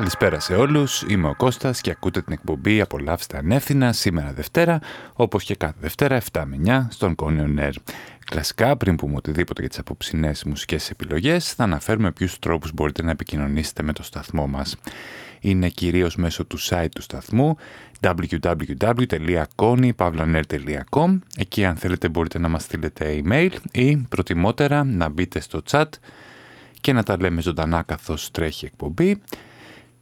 Καλησπέρα σε όλους, είμαι ο Κώστας και ακούτε την εκπομπή «Απολαύστε ανεύθυνα» σήμερα Δευτέρα, όπως και κάθε Δευτέρα 7 με 9 στον Κόνιον Air. Κλασικά, πριν πούμε οτιδήποτε για τις απόψινές μουσικές επιλογές, θα αναφέρουμε ποιους τρόπους μπορείτε να επικοινωνήσετε με το σταθμό μας. Είναι κυρίως μέσω του site του σταθμού www.konypavlaner.com Εκεί αν θέλετε μπορείτε να μας στείλετε email ή προτιμότερα να μπείτε στο chat και να τα λέμε ζωντανά καθώς τρέχει εκπομπή.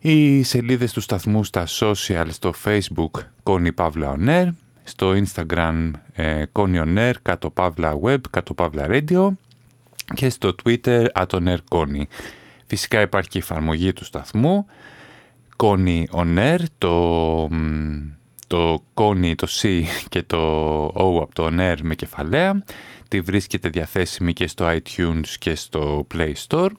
Οι σελίδες του σταθμού στα social, στο facebook Connie Pavla On Air, στο instagram ε, Connie On Air, κάτω Pavla Web, κάτω Pavla Radio και στο twitter Air Connie. Φυσικά υπάρχει και η εφαρμογή του σταθμού Connie On Air, το, το Connie, το C και το O από το On Air με κεφαλαία. Τη βρίσκεται διαθέσιμη και στο iTunes και στο Play Store.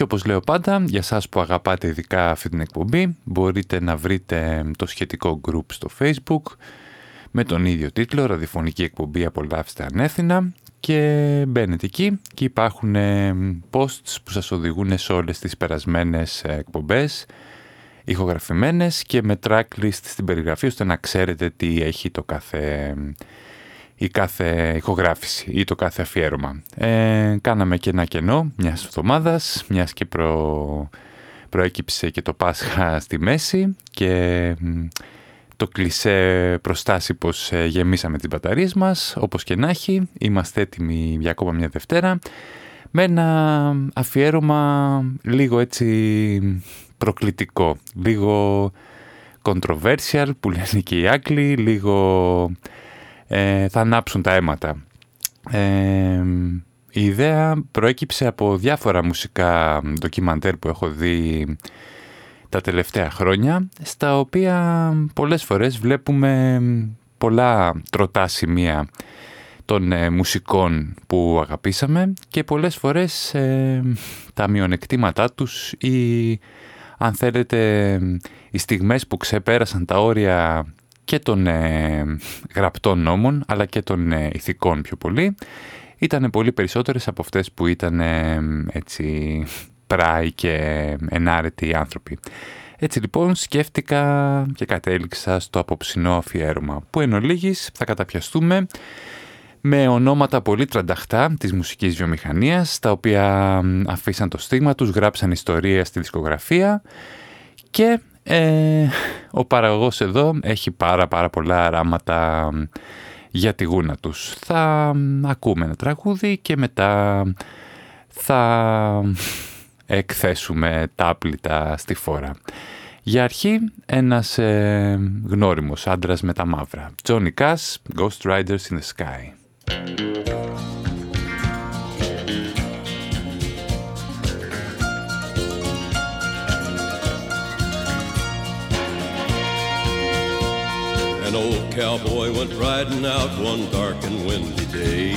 Και όπως λέω πάντα, για σας που αγαπάτε ειδικά αυτή την εκπομπή, μπορείτε να βρείτε το σχετικό group στο Facebook με τον ίδιο τίτλο «Ραδιοφωνική εκπομπή Απολαύστε Ανέθινα» και μπαίνετε εκεί και υπάρχουν ε, posts που σας οδηγούν σε όλες τις περασμένες ε, εκπομπές ηχογραφημένες και με tracklist στην περιγραφή ώστε να ξέρετε τι έχει το κάθε η κάθε ηχογράφηση ή το κάθε αφιέρωμα. Ε, κάναμε και ένα κενό μιας εβδομάδας, μιας και προ... προέκυψε και το Πάσχα στη μέση και το κλισέ προστάσει πως ε, γεμίσαμε τις μπαταρίες μας, όπως και να έχει, είμαστε έτοιμοι για ακόμα μια Δευτέρα, με ένα αφιέρωμα λίγο έτσι προκλητικό, λίγο controversial που λένε και οι Άγγλοι, λίγο ε, θα ανάψουν τα αίματα. Ε, η ιδέα προέκυψε από διάφορα μουσικά ντοκιμαντέρ που έχω δει τα τελευταία χρόνια, στα οποία πολλές φορές βλέπουμε πολλά τροτά σημεία των ε, μουσικών που αγαπήσαμε και πολλές φορές ε, τα μειονεκτήματά τους ή αν θέλετε οι στιγμές που ξεπέρασαν τα όρια και των ε, γραπτών νόμων αλλά και των ε, ηθικών πιο πολύ ήταν πολύ περισσότερες από αυτές που ήταν ε, έτσι πράοι και ενάρετοι άνθρωποι. Έτσι λοιπόν σκέφτηκα και κατέληξα στο απόψινό αφιέρωμα που εν ολίγης θα καταπιαστούμε με ονόματα πολύ τρανταχτά της μουσικής βιομηχανίας τα οποία αφήσαν το στίγμα τους, γράψαν ιστορία στη δισκογραφία και ε, ο παραγωγός εδώ έχει πάρα πάρα πολλά αράματα για τη γούνα τους. Θα ακούμε ένα τραγούδι και μετά θα εκθέσουμε τα άπλυτα στη φόρα. Για αρχή, ένας ε, γνώριμος άντρας με τα μαύρα. Johnny Cash, Ghost Riders in the Sky. Cowboy went riding out one dark and windy day.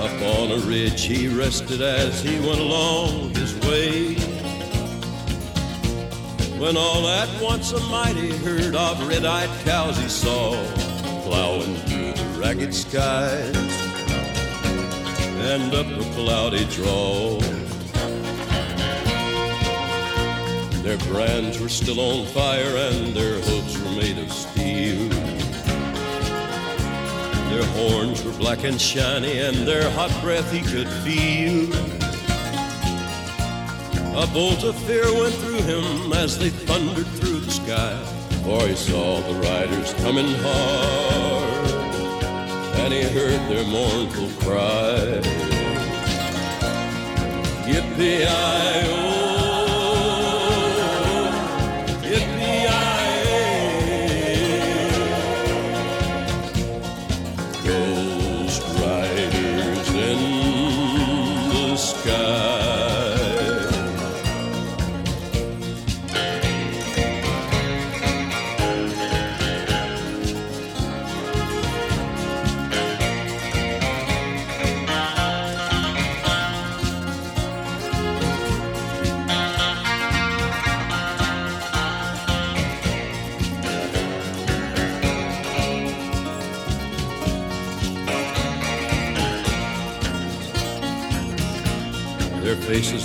Up on a ridge he rested as he went along his way. When all at once a mighty herd of red-eyed cows he saw plowing through the ragged skies and up a cloudy draw. Their brands were still on fire and their hooves were made of steel. Their horns were black and shiny and their hot breath he could feel. A bolt of fear went through him as they thundered through the sky, for he saw the riders coming hard, and he heard their mournful cry. Yippee-i-oh!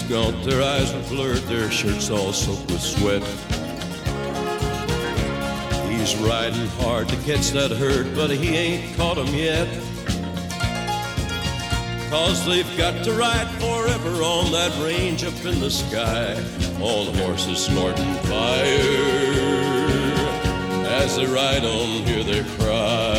Gaunt, their eyes are blurred, their shirts all soaked with sweat. He's riding hard to catch that herd, but he ain't caught 'em yet. Cause they've got to ride forever on that range up in the sky. All the horses snorting fire. As they ride on, hear their cry.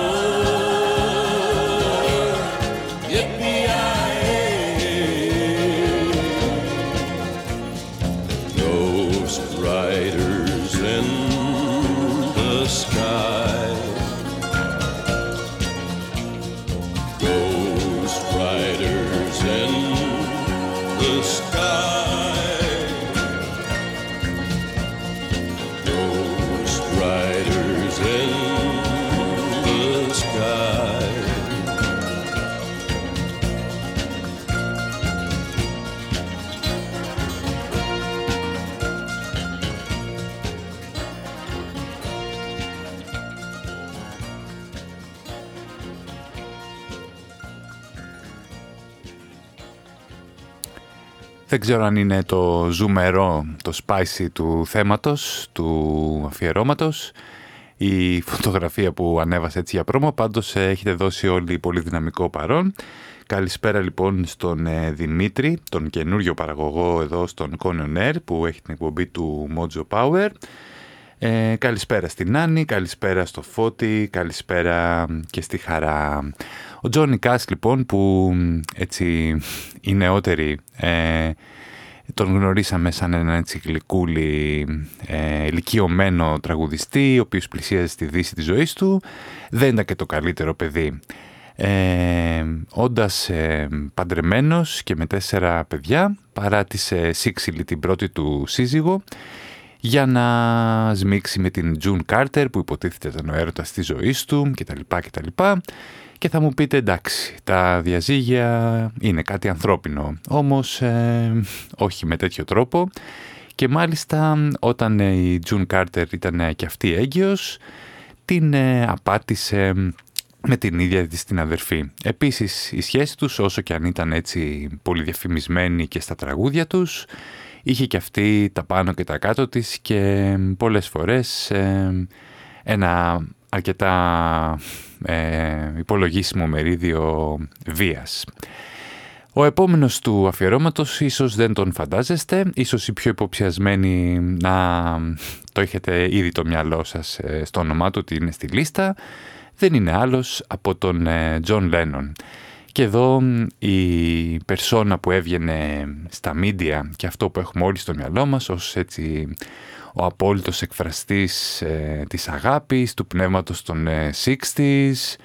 ξέρω αν είναι το ζουμερό, το spicy του θέματος, του αφιερώματος, η φωτογραφία που ανέβασε έτσι για πρόμο, πάντως ε, έχετε δώσει όλοι πολύ δυναμικό παρόν. Καλησπέρα λοιπόν στον ε, Δημήτρη, τον καινούριο παραγωγό εδώ στον Conan Air που έχει την εκπομπή του Mojo Power. Ε, καλησπέρα στην Άννη, καλησπέρα στο Φώτη, καλησπέρα και στη Χαρά. Ο Τζόνι Κάς λοιπόν που έτσι οι νεότεροι ε, τον γνωρίσαμε σαν έναν έτσι γλυκούλη ε, ηλικιωμένο τραγουδιστή ο οποίος πλησίαζε στη δύση της ζωής του. Δεν ήταν και το καλύτερο παιδί. Ε, όντας ε, παντρεμένος και με τέσσερα παιδιά παράτησε σύξυλη την πρώτη του σύζυγο για να σμίξει με την Τζουν Κάρτερ που υποτίθεται ήταν ο έρωτας της ζωής του κτλ. κτλ. Και θα μου πείτε εντάξει, τα διαζύγια είναι κάτι ανθρώπινο, όμως ε, όχι με τέτοιο τρόπο. Και μάλιστα όταν ε, η Τζουν Κάρτερ ήταν και αυτή έγκυος, την ε, απάτησε με την ίδια της την αδερφή. Επίσης η σχέση τους όσο και αν ήταν έτσι πολύ διαφημισμένη και στα τραγούδια τους, είχε και αυτή τα πάνω και τα κάτω της και πολλές φορές ε, ένα αρκετά ε, υπολογίσιμο μερίδιο βίας. Ο επόμενος του αφιερώματος ίσως δεν τον φαντάζεστε, ίσως οι πιο υποψιασμένοι να το έχετε ήδη το μυαλό σας ε, στο όνομά του ότι είναι στη λίστα, δεν είναι άλλος από τον Τζον Λένον. Και εδώ η περσόνα που έβγαινε στα μίντια και αυτό που έχουμε όλοι στο μυαλό μας ως έτσι ο απόλυτος εκφραστής ε, της αγάπης, του πνεύματος των ε, 60s,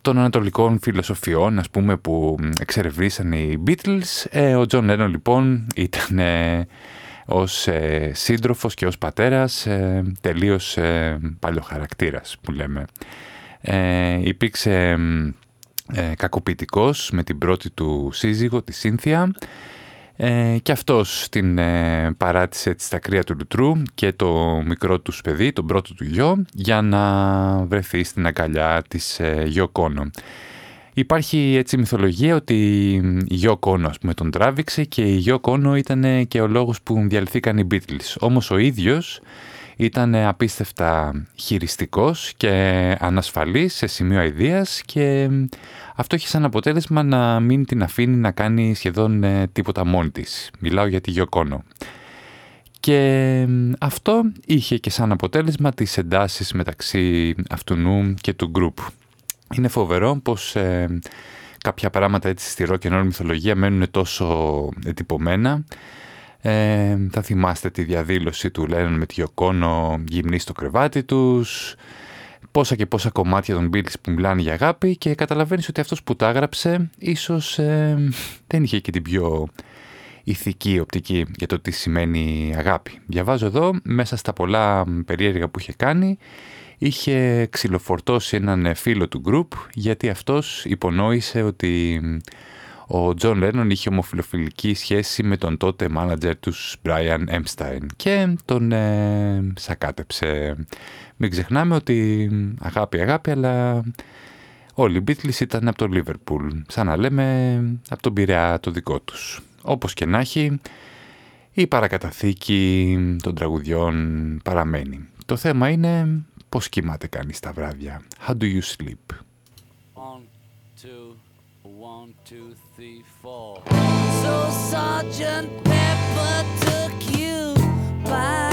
των ανατολικών φιλοσοφιών ας πούμε που εξερευνήσαν οι Beatles. Ε, ο Τζον Λένον λοιπόν ήταν ε, ως ε, σύντροφος και ως πατέρας ε, τελείως ε, παλιοχαρακτήρας που λέμε. Ε, υπήρξε ε, κακοποιητικός με την πρώτη του σύζυγο, τη Σύνθια ε, και αυτός την ε, παράτησε στα κρύα του λουτρού και το μικρό τους παιδί, τον πρώτο του γιο, για να βρεθεί στην αγκαλιά της ε, Γιο Κόνο. Υπάρχει έτσι μυθολογία ότι η Γιο Κόνο ας πούμε, τον τράβηξε και η Γιο Κόνο ήταν και ο λόγος που διαλυθήκαν οι Beatles. Όμως ο ίδιος ήταν απίστευτα χειριστικός και ανασφαλής σε σημείο αηδίας και αυτό έχει σαν αποτέλεσμα να μην την αφήνει να κάνει σχεδόν ε, τίποτα μόνη της. Μιλάω για τη Γιοκόνο. Και αυτό είχε και σαν αποτέλεσμα τις εντάσεις μεταξύ αυτού και του γκρουπ. Είναι φοβερό πως ε, κάποια πράγματα έτσι στη rock and μυθολογία μένουν τόσο εντυπωμένα. Ε, θα θυμάστε τη διαδήλωση του Λένον με τη Γιοκόνο γυμνή στο κρεβάτι τους, πόσα και πόσα κομμάτια των Beatles που μιλάνε για αγάπη και καταλαβαίνεις ότι αυτός που τα έγραψε ίσως ε, δεν είχε και την πιο ηθική οπτική για το τι σημαίνει αγάπη. Διαβάζω εδώ, μέσα στα πολλά περίεργα που είχε κάνει, είχε ξυλοφορτώσει έναν φίλο του γκρουπ γιατί αυτός υπονόησε ότι ο Τζον Λένον είχε ομοφυλοφιλική σχέση με τον τότε μάνατζερ τους Brian Epstein και τον ε, σακάτεψε. Μην ξεχνάμε ότι αγάπη αγάπη αλλά όλοι οι Beatles ήταν από το Liverpool, σαν να λέμε από τον Πειραιά το δικό τους. Όπως και να έχει, η παρακαταθήκη των τραγουδιών παραμένει. Το θέμα είναι πώς κοιμάται κανείς τα βράδια. How do you sleep? So Sergeant Pepper took you by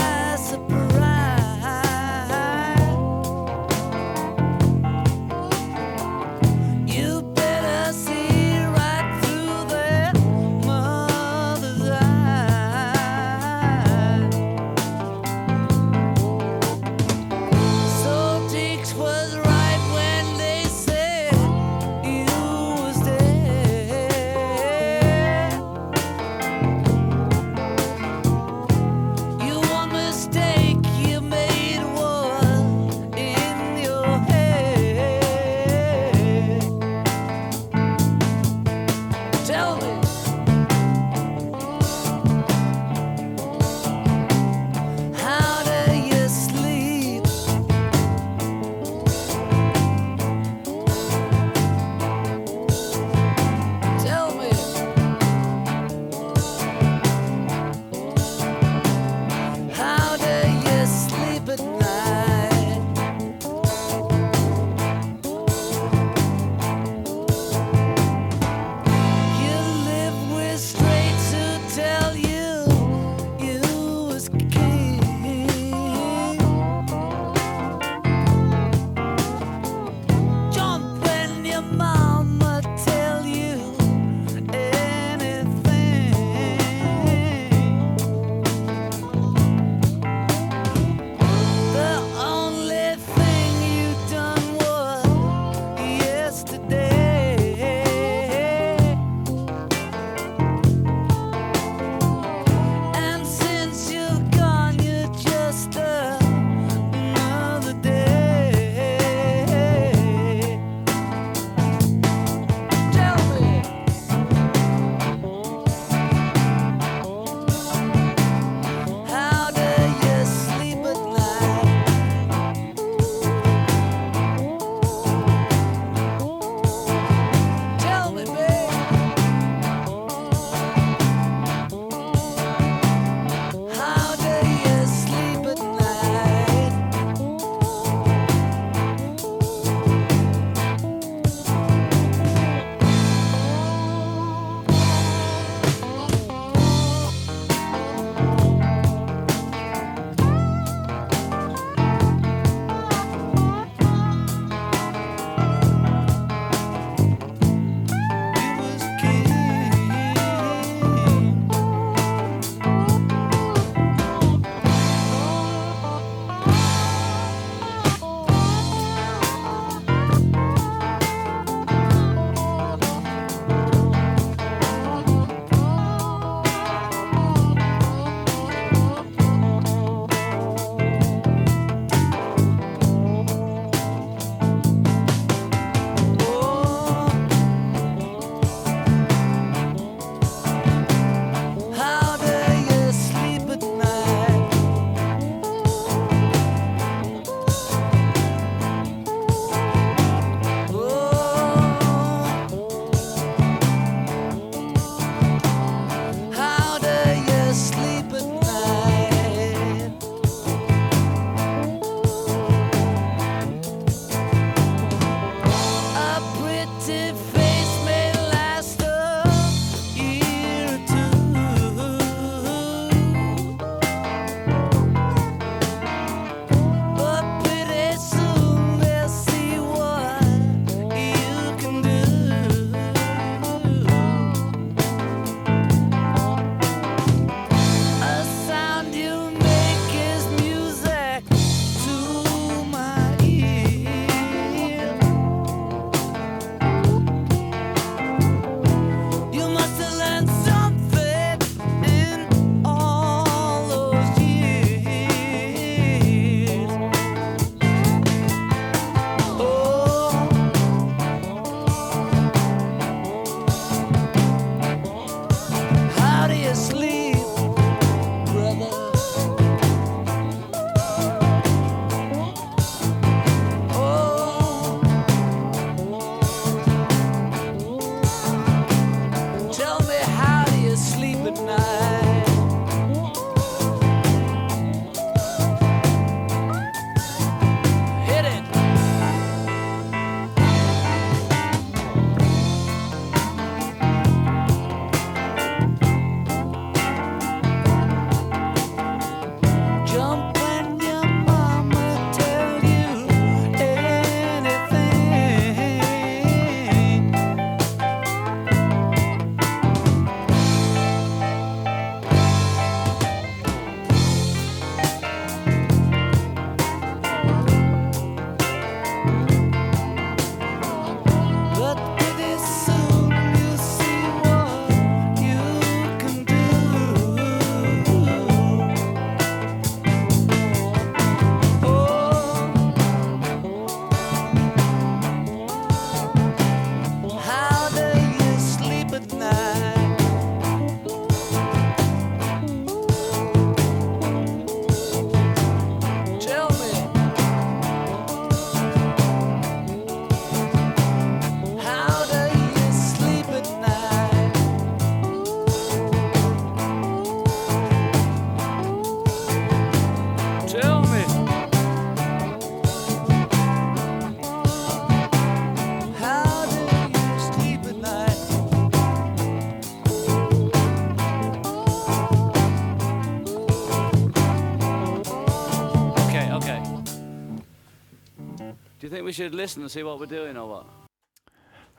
we should listen and see what we're doing or what?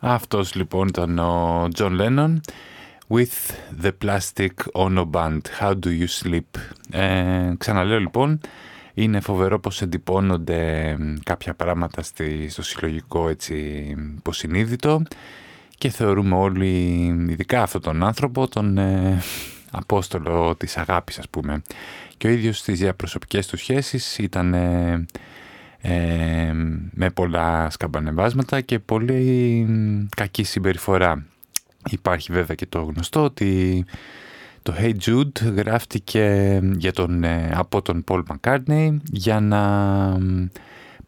Αυτός λοιπόν ήταν ο John Lennon with the plastic ono band. How do you sleep? Ε, ξαναλέω λοιπόν, είναι φοβερό πως εντυπώνονται κάποια πράγματα στη, στο συλλογικό έτσι υποσυνείδητο και θεωρούμε όλοι, ειδικά αυτόν τον άνθρωπο, τον ε, απόστολο της αγάπης ας πούμε. Και ο ίδιος στις διαπροσωπικές του σχέσεις ήταν ε, ε, με πολλά σκαμπανεβάσματα και πολύ κακή συμπεριφορά. Υπάρχει βέβαια και το γνωστό ότι το Hey Jude γράφτηκε για τον, ε, από τον Paul McCartney για να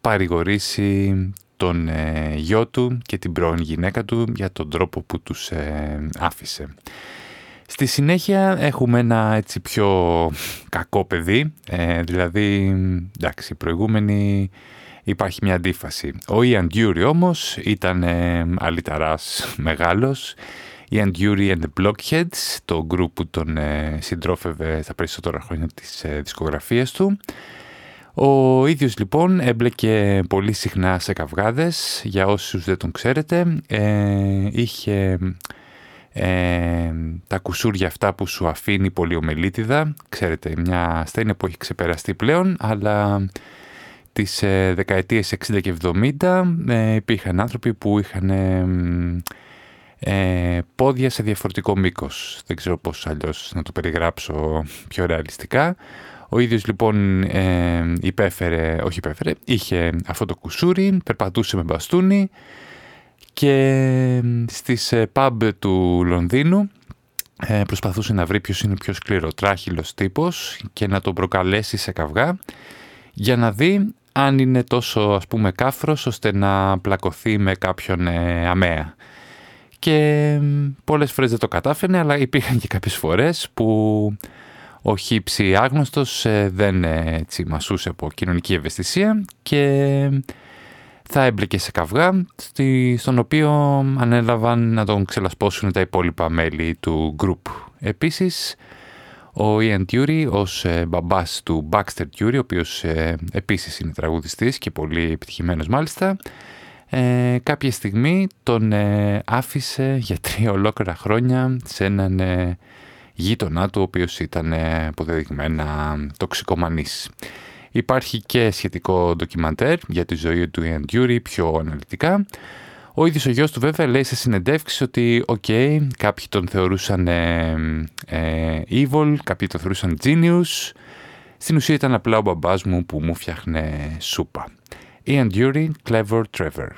παρηγορήσει τον ε, γιο του και την πρώην γυναίκα του για τον τρόπο που τους ε, άφησε. Στη συνέχεια έχουμε ένα έτσι πιο κακό παιδί, ε, δηλαδή εντάξει, προηγούμενη υπάρχει μια αντίφαση. Ο Ian Dury όμως ήταν ε, αλυταράς μεγάλος. Ian Dury and the Blockheads, το group που τον ε, συντρόφευε στα περισσότερα χρόνια της ε, δισκογραφίας του. Ο ίδιος λοιπόν έμπλεκε πολύ συχνά σε καυγάδες, για όσους δεν τον ξέρετε. Ε, είχε ε, τα κουσούρια αυτά που σου αφήνει πολύ ομελίτιδα. Ξέρετε, μια ασθένεια που έχει ξεπεραστεί πλέον, αλλά τις ε, δεκαετίες 60 και 70 ε, υπήρχαν άνθρωποι που είχαν ε, πόδια σε διαφορετικό μήκος. Δεν ξέρω πώς αλλιώς να το περιγράψω πιο ρεαλιστικά. Ο ίδιος λοιπόν ε, υπέφερε, όχι υπέφερε, είχε αυτό το κουσούρι, περπατούσε με μπαστούνι και στις pub του Λονδίνου προσπαθούσε να βρει ποιος είναι ο πιο σκληροτράχυλος τύπος και να τον προκαλέσει σε καυγά για να δει αν είναι τόσο ας πούμε κάφρος ώστε να πλακωθεί με κάποιον ε, αμαία. Και πολλές φορές δεν το κατάφερνε αλλά υπήρχαν και κάποιες φορές που ο χύψη άγνωστος ε, δεν ε, έτσι μασούσε από κοινωνική ευαισθησία και θα έμπλεκε σε καυγά στον οποίο ανέλαβαν να τον ξελασπώσουν τα υπόλοιπα μέλη του group. Επίσης ο Ian Τιούρι ως ε, μπαμπάς του Baxter Τιούρι, ο οποίος ε, επίσης είναι τραγουδιστής και πολύ επιτυχημένος μάλιστα, ε, κάποια στιγμή τον ε, άφησε για τρία ολόκληρα χρόνια σε έναν ε, γείτονά του, ο οποίος ήταν αποδεδειγμένα τοξικομανής. Υπάρχει και σχετικό ντοκιμαντέρ για τη ζωή του Ian Dury πιο αναλυτικά, ο ίδιος ο γιος του βέβαια λέει σε συνεντεύξεις ότι οκ, κάποιοι τον θεωρούσαν ε, ε, evil, κάποιοι τον θεωρούσαν genius. Στην ουσία ήταν απλά ο μπαμπάς μου που μου φτιάχνε σούπα. Ian Dury, Clever Trevor.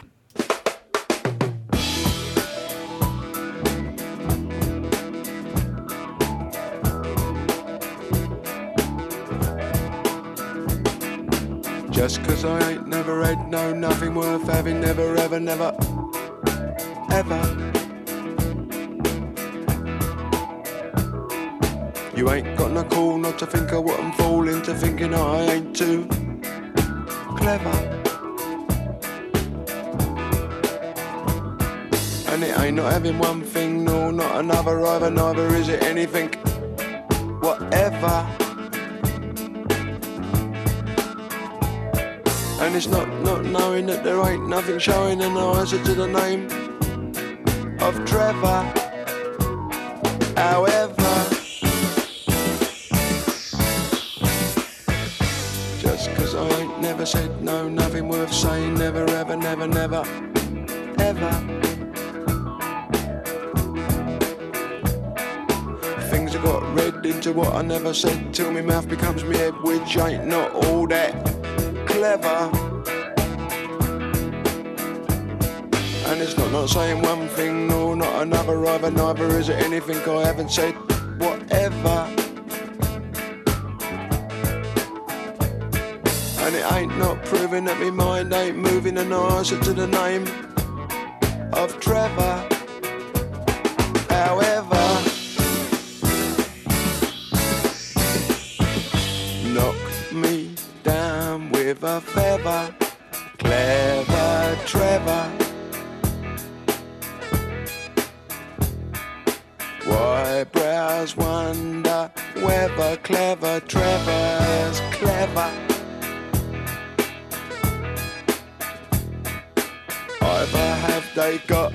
Just cause I ain't never had no nothing worth having, never ever, never ever. You ain't got no call not to think of what I'm falling to thinking I ain't too clever. And it ain't not having one thing, no, not another either, neither is it anything, whatever. And it's not not knowing that there ain't nothing showing an answer to the name of Trevor. However, just cause I ain't never said no, nothing worth saying, never, ever, never, never, ever. Things I got read into what I never said till my mouth becomes me head, which ain't not all that clever. And it's not not saying one thing, no, not another either, neither is it anything I haven't said, whatever. And it ain't not proving that my mind ain't moving an answer to the name of Trevor. However, a feather, clever Trevor. Eyebrows wonder whether clever Trevor's clever. Either have they got.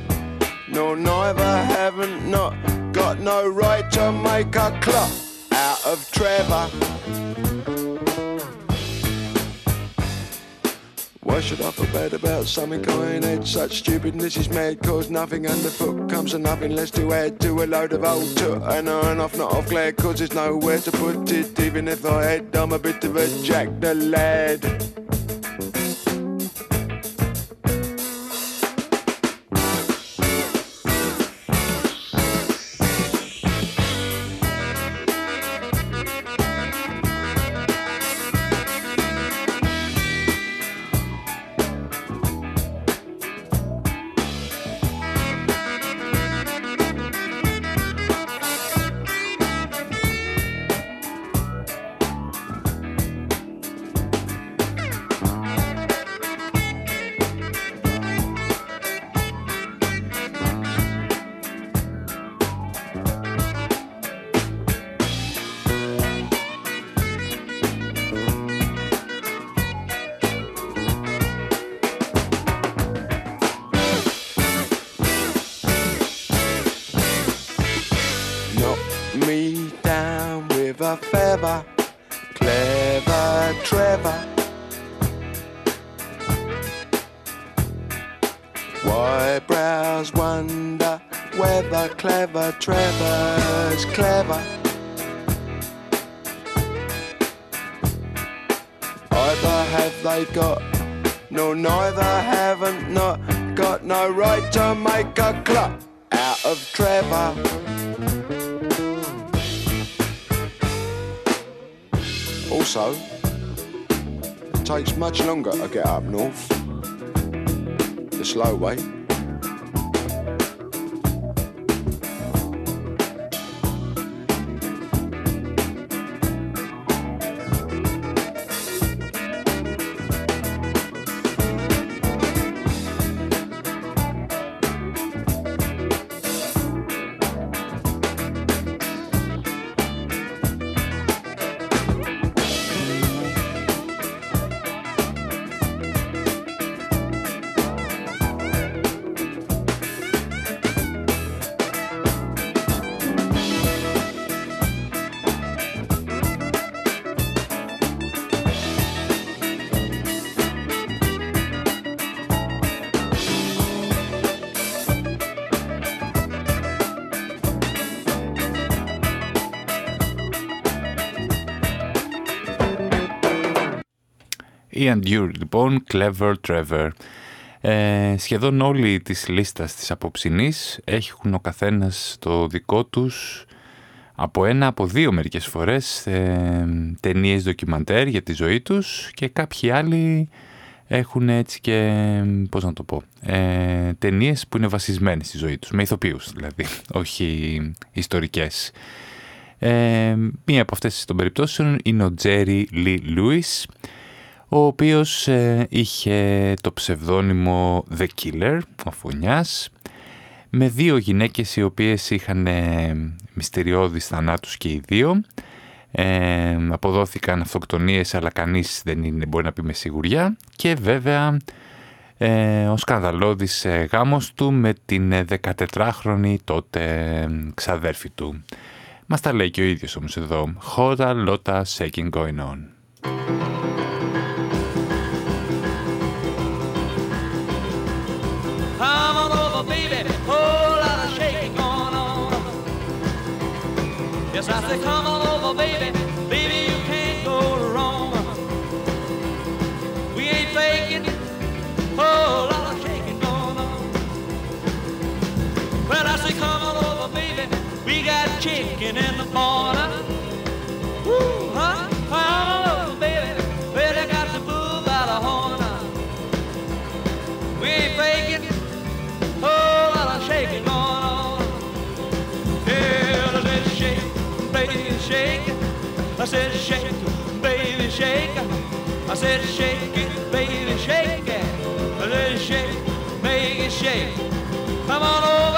No, neither haven't not got no right to make a clock out of Trevor. Why should I feel bad about something I? Such stupidness is mad, cause nothing underfoot comes to nothing less to add to a load of old toot. And on off, not off glad, cause there's nowhere to put it. Even if I had, I'm a bit of a jack the lad. Clever, clever Trevor. Why brows wonder whether clever Trevor's clever. Either have they got, no, neither haven't not got no right to make a club out of Trevor. Much longer to get up north. The slow way. Η Endure λοιπόν, Clever Trevor. Ε, σχεδόν όλοι της λίστας της απόψινής έχουν ο καθένας το δικό τους από ένα από δύο μερικές φορές ε, ταινίες ντοκιμαντέρ για τη ζωή τους και κάποιοι άλλοι έχουν έτσι και, πώς να το πω, ε, ταινίες που είναι βασισμένες στη ζωή τους, με ηθοποιούς δηλαδή, όχι ιστορικές. Ε, μία από αυτές των περιπτώσεων είναι ο Τζέρι Λι Λούις, ο οποίος ε, είχε το ψευδόνυμο The Killer, ο Φωνιάς, με δύο γυναίκες οι οποίες είχαν ε, μυστηριώδεις θανάτους και οι δύο. Ε, αποδόθηκαν αυτοκτονίες αλλά κανείς δεν είναι, μπορεί να πει με σιγουριά και βέβαια ε, ο σκανδαλώδης ε, γάμος του με την 14χρονη τότε ξαδέρφη του. Μας τα λέει και ο ίδιος όμως εδώ. Χώρα λότα shaking going on. I say, come on over, baby. Baby, you can't go wrong. We ain't faking. Oh, shaking going. Well, I say, come on over, baby. We got chicken in the corner. Said shake it, baby, shake it. I said shake it, baby, shake it. I said shake, make it shake. Come on over.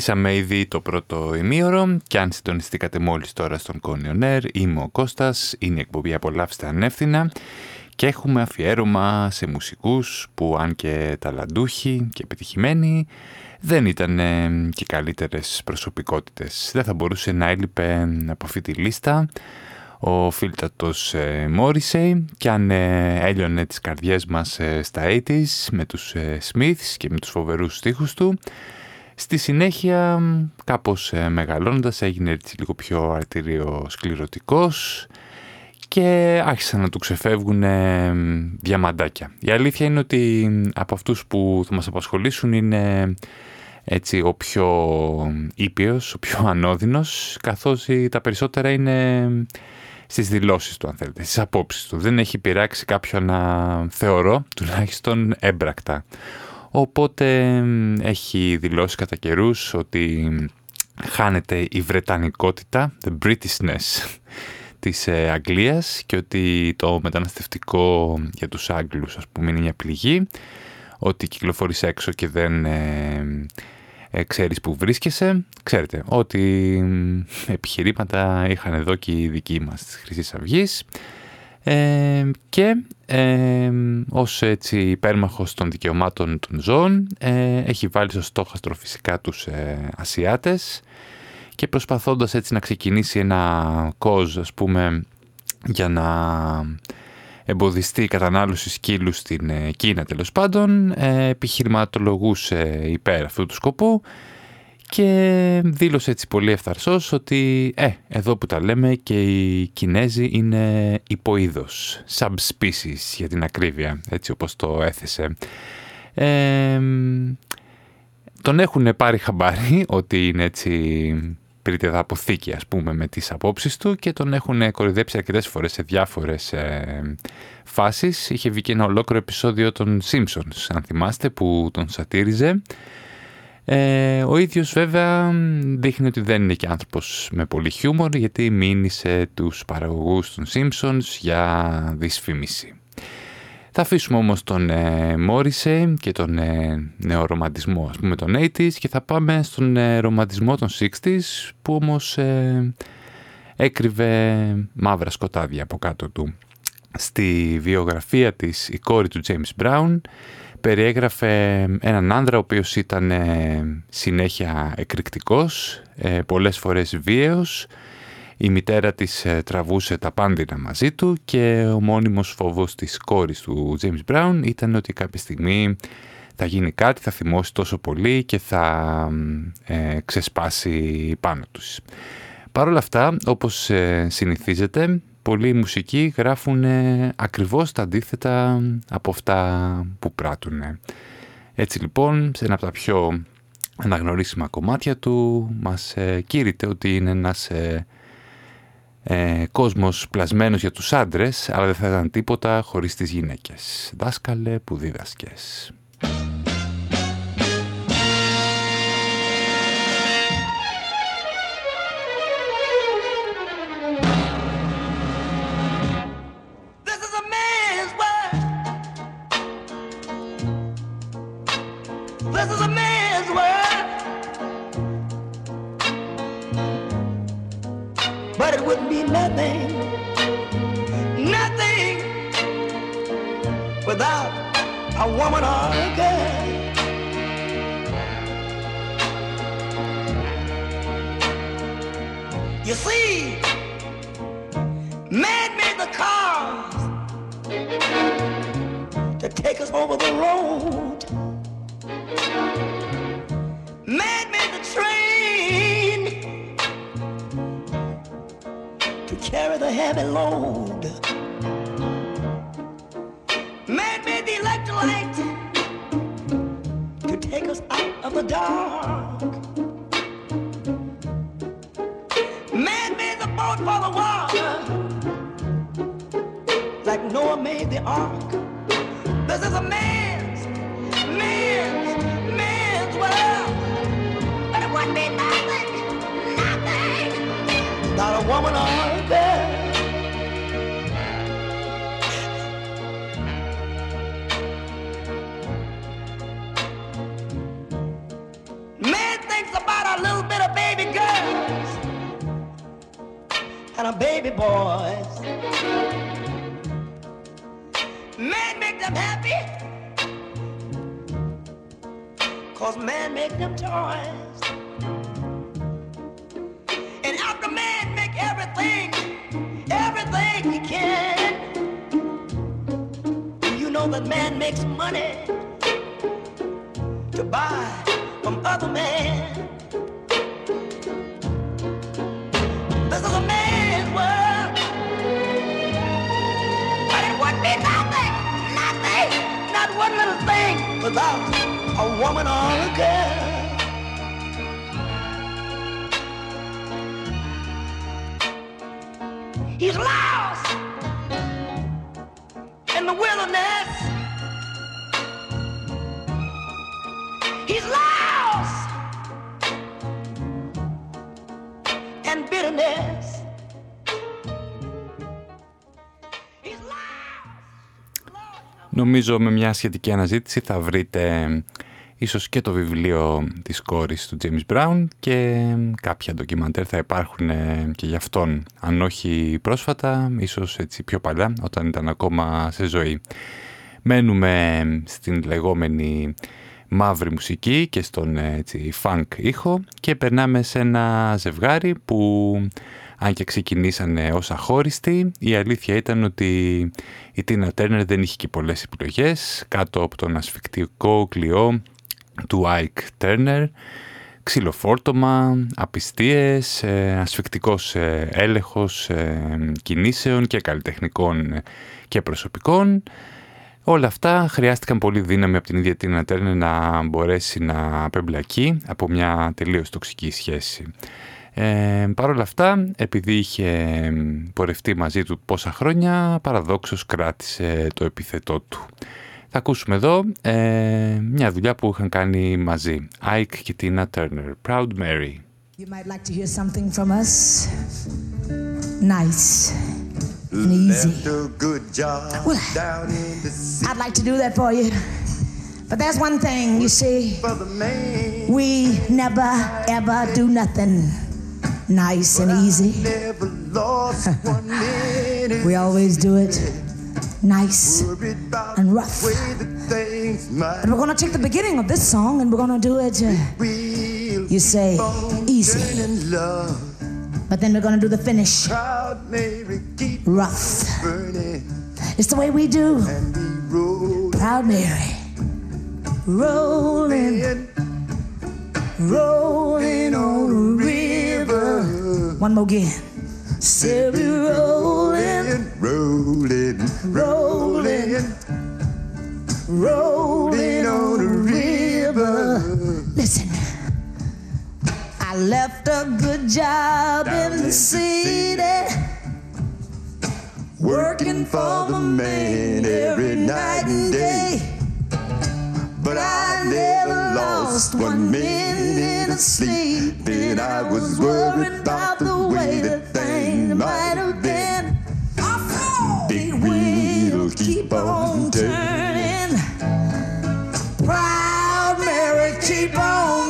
Κλείσαμε ήδη το πρώτο ημίωρο και αν συντονιστήκατε μόλις τώρα στον Κόνιονέρ, είμαι ο Κώστας, είναι η εκπομπή «Απολαύστε ανεύθυνα» και έχουμε αφιέρωμα σε μουσικούς που αν και ταλαντούχοι και επιτυχημένοι δεν ήταν και καλύτερες προσωπικότητες. Δεν θα μπορούσε να έλειπε από αυτή τη λίστα ο φίλτατος ε, Μόρισεϊ και αν ε, έλειωνε τις καρδιές μας ε, στα 80's με τους ε, Smiths και με τους φοβερούς στίχους του Στη συνέχεια, κάπως ε, μεγαλώνοντας, έγινε έτσι λίγο πιο αρτηριοσκληρωτικός και άρχισαν να του ξεφεύγουν ε, διαμαντάκια. Η αλήθεια είναι ότι από αυτούς που θα μας απασχολήσουν είναι έτσι ο πιο ήπιος, ο πιο ανώδυνος, καθώς τα περισσότερα είναι στις δηλώσεις του αν θέλετε, στις απόψεις του. Δεν έχει πειράξει κάποιον να θεωρώ, τουλάχιστον έμπρακτα. Οπότε έχει δηλώσει κατά καιρούς ότι χάνεται η βρετανικότητα, the Britishness της ε, Αγγλίας και ότι το μεταναστευτικό για τους Άγγλους ας πούμε είναι μια πληγή, ότι κυκλοφορείς έξω και δεν ε, ε, ξέρεις που βρίσκεσαι. Ξέρετε, ότι επιχειρήματα είχαν εδώ και οι δικοί μας της Χρυσής Αυγής και ε, ως έτσι υπέρμαχος των δικαιωμάτων των ζώων ε, έχει βάλει στο στόχαστρο φυσικά τους ε, Ασιάτες και προσπαθώντας έτσι να ξεκινήσει ένα κόζ ας πούμε για να εμποδιστεί η κατανάλωση σκύλου στην ε, Κίνα τέλος πάντων επιχειρηματολογούσε υπέρ αυτού του σκοπού και δήλωσε έτσι πολύ ευθαρσός ότι ε, εδώ που τα λέμε και οι Κινέζοι είναι υποείδος, subspecies για την ακρίβεια, έτσι όπως το έθεσε. τον έχουν πάρει χαμπάρι ότι είναι έτσι πρίτεδα αποθήκη ας πούμε με τις απόψεις του και τον έχουν κορυδέψει αρκετές φορές σε διάφορες ε, φάσεις. Είχε βγει και ένα ολόκληρο επεισόδιο των Simpsons αν θυμάστε που τον σατήριζε ε, ο ίδιος βέβαια δείχνει ότι δεν είναι και άνθρωπος με πολύ χιούμορ γιατί μήνυσε τους παραγωγούς των Simpsons για δυσφήμιση. Θα αφήσουμε όμως τον ε, Μόρισε και τον ε, νεορομαντισμό ας πούμε τον 80s και θα πάμε στον ε, ρομαντισμό των 60s που όμως ε, έκρυβε μαύρα σκοτάδια από κάτω του. Στη βιογραφία της η κόρη του James Brown περιέγραφε έναν άνδρα ο οποίος ήταν ε, συνέχεια εκρηκτικός, ε, πολλές φορές βίαιος. Η μητέρα της ε, τραβούσε τα πάντινα μαζί του και ο μόνιμος φόβος της κόρης του James Brown ήταν ότι κάποια στιγμή θα γίνει κάτι, θα θυμώσει τόσο πολύ και θα ξεσπάσει πάνω τους. Παρ' όλα αυτά, όπως συνηθίζεται, πολλοί μουσικοί γράφουν ακριβώς τα αντίθετα από αυτά που πράττουν. Έτσι λοιπόν, σε ένα από τα πιο αναγνωρίσιμα κομμάτια του μας ε, κήρυτε ότι είναι ένας ε, ε, κόσμος πλασμένος για τους άντρες, αλλά δεν θα ήταν τίποτα χωρίς τις γυναίκες. Δάσκαλε που δίδασκες. Nothing, nothing without a woman or a girl. You see, man made the cars to take us over the road. Man made the train carry the heavy load. Made the electric light to take us out of the dark. Made the boat for the water, like Noah made the ark. This is a man's, man's, man's world, but it wouldn't be nothing, not a woman out there. Man thinks about a little bit of baby girls and a baby boys. Man make them happy. Cause man make them toys. Man everything, everything he can. You know that man makes money to buy from other men. This is a man's world. But it would be nothing, nothing, not one little thing without a woman or a girl. He's lost in the wilderness. He's lost and bitterness. He's lost. Νομίζω με μια σχετική αναζήτηση θα βρείτε ίσως και το βιβλίο της κόρης του James Brown και κάποια ντοκιμαντέρ θα υπάρχουν ε, και για αυτόν. Αν όχι πρόσφατα, ίσως έτσι πιο παλιά, όταν ήταν ακόμα σε ζωή. Μένουμε στην λεγόμενη μαύρη μουσική και στον έτσι, funk ήχο και περνάμε σε ένα ζευγάρι που αν και ξεκινήσανε ως αχώριστοι, η αλήθεια ήταν ότι η Tina Turner δεν είχε και πολλές επιλογές κάτω από τον ασφικτικό κλειό του Ike Turner, ξυλοφόρτωμα, απιστίες, ε, ασφικτικός ε, έλεγχος ε, κινήσεων και καλλιτεχνικών και προσωπικών. Όλα αυτά χρειάστηκαν πολύ δύναμη από την ίδια την Turner να μπορέσει να απεμπλακεί από μια τελείως τοξική σχέση. Ε, Παρ' όλα αυτά, επειδή είχε πορευτεί μαζί του πόσα χρόνια, παραδόξως κράτησε το επιθετό του. Θα ακούσουμε εδώ ε, μια δουλειά που είχαν κάνει μαζί. Ike και Tina Turner. Proud Mary. You might like to hear something from us. Nice and easy. Left a good job Well, down in the city I'd like to do that for you. But there's one thing, you see, for the man. we never ever do nothing nice and easy. Never lost one minute. We always do it nice and rough. But we're gonna take the beginning of this song and we're gonna do it. Uh, you say easy. But then we're gonna do the finish. Rough. It's the way we do. Proud Mary. Rolling. Rolling on the river. One more again. Say we rolling, rolling, rolling, rolling. On the river. Listen, I left a good job in the city, working for the man every night and day. But I never lost one minute of sleep. Then I was worried about the way that things might have been. Big wheel keep on turning. Proud Mary, keep on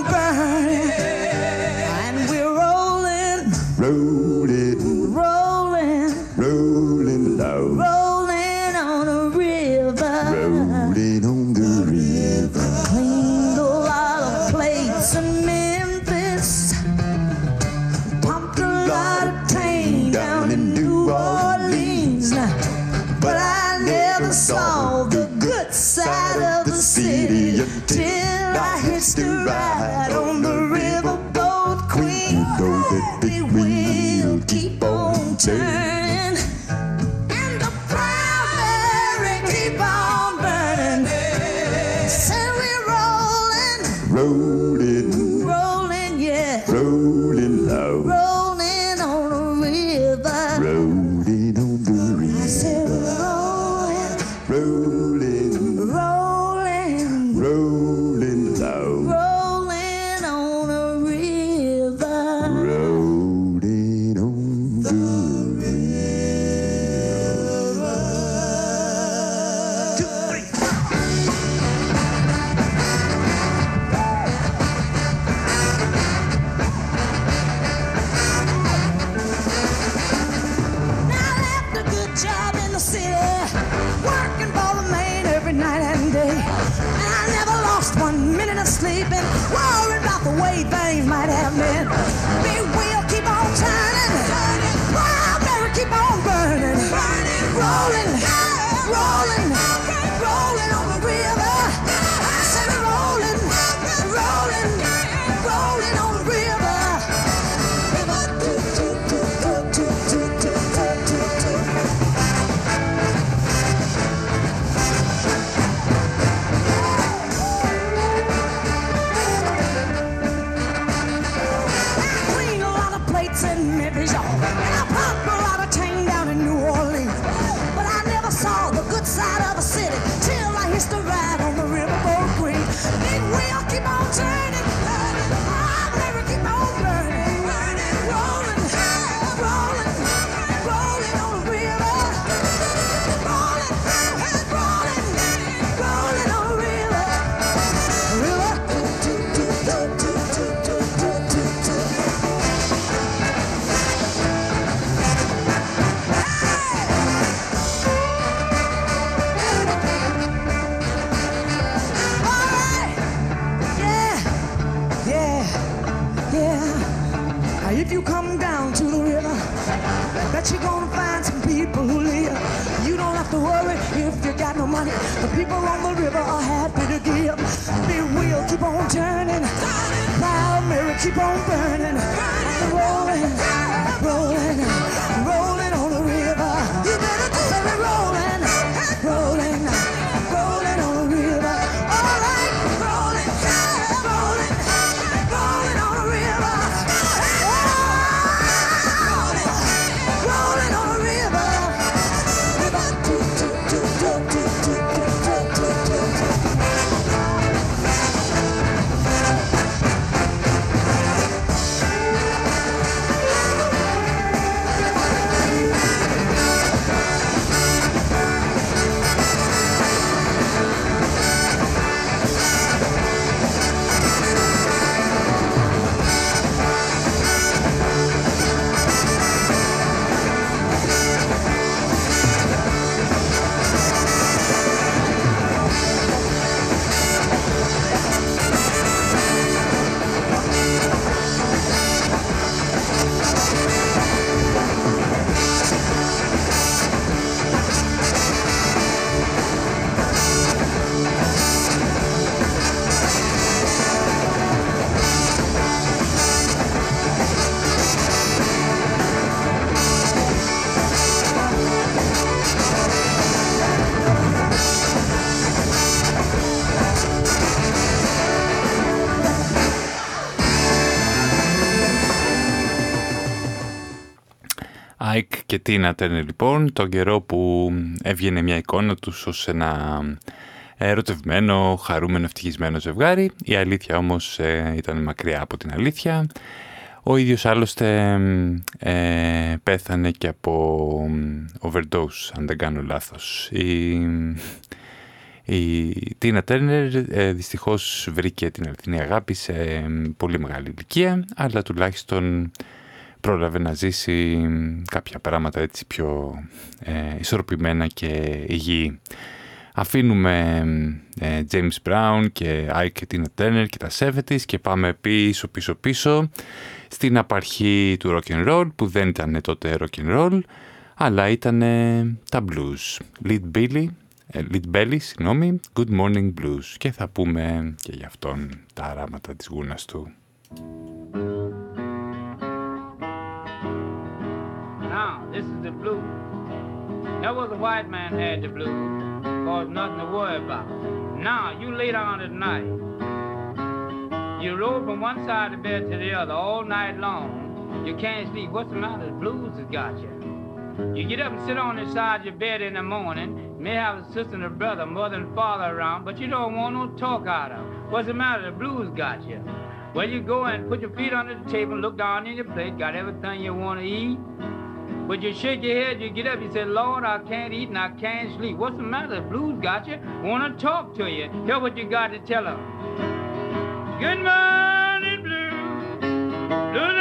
until I hitched the ride on the riverboat queen. You know that big wheel keep on turning. The people on the river are happy to give. Big wheel keep on turning, proud Mary keep on burning, Ike και Τίνα Turner λοιπόν, τον καιρό που έβγαινε μια εικόνα τους ως ένα ερωτευμένο, χαρούμενο, ευτυχισμένο ζευγάρι. Η αλήθεια όμως ε, ήταν μακριά από την αλήθεια. Ο ίδιος άλλωστε ε, πέθανε και από overdose, αν δεν κάνω λάθος. Η, η Τίνα Τέρνερ ε, δυστυχώς βρήκε την αληθινή αγάπη σε πολύ μεγάλη ηλικία, αλλά τουλάχιστον πρόλαβε να ζήσει κάποια πράγματα έτσι πιο ε, ισορροπημένα και υγιή. Αφήνουμε ε, James Brown και Ike και Tina Turner και τα 70's και πάμε πίσω πίσω πίσω στην απαρχή του rock and roll που δεν ήταν τότε rock and roll αλλά ήταν τα blues. Lead Billy, ε, Lead Belly, συγγνώμη, Good Morning Blues και θα πούμε και γι' αυτόν τα αράματα της γούνας του. Now, this is the blues. Never the white man had the blues. Cause nothing to worry about. Now, you lay down at night. You roll from one side of the bed to the other all night long. You can't sleep. What's the matter? The blues has got you. You get up and sit on the side of your bed in the morning. May have a sister and a brother, mother and father around, but you don't want no talk out of 'em. What's the matter? The blues got you. Well, you go and put your feet under the table, look down in your plate, got everything you want to eat. But you shake your head, you get up, you say, Lord, I can't eat and I can't sleep. What's the matter? The blues got you. Want to talk to you. Hear what you got to tell them. Good morning, blues.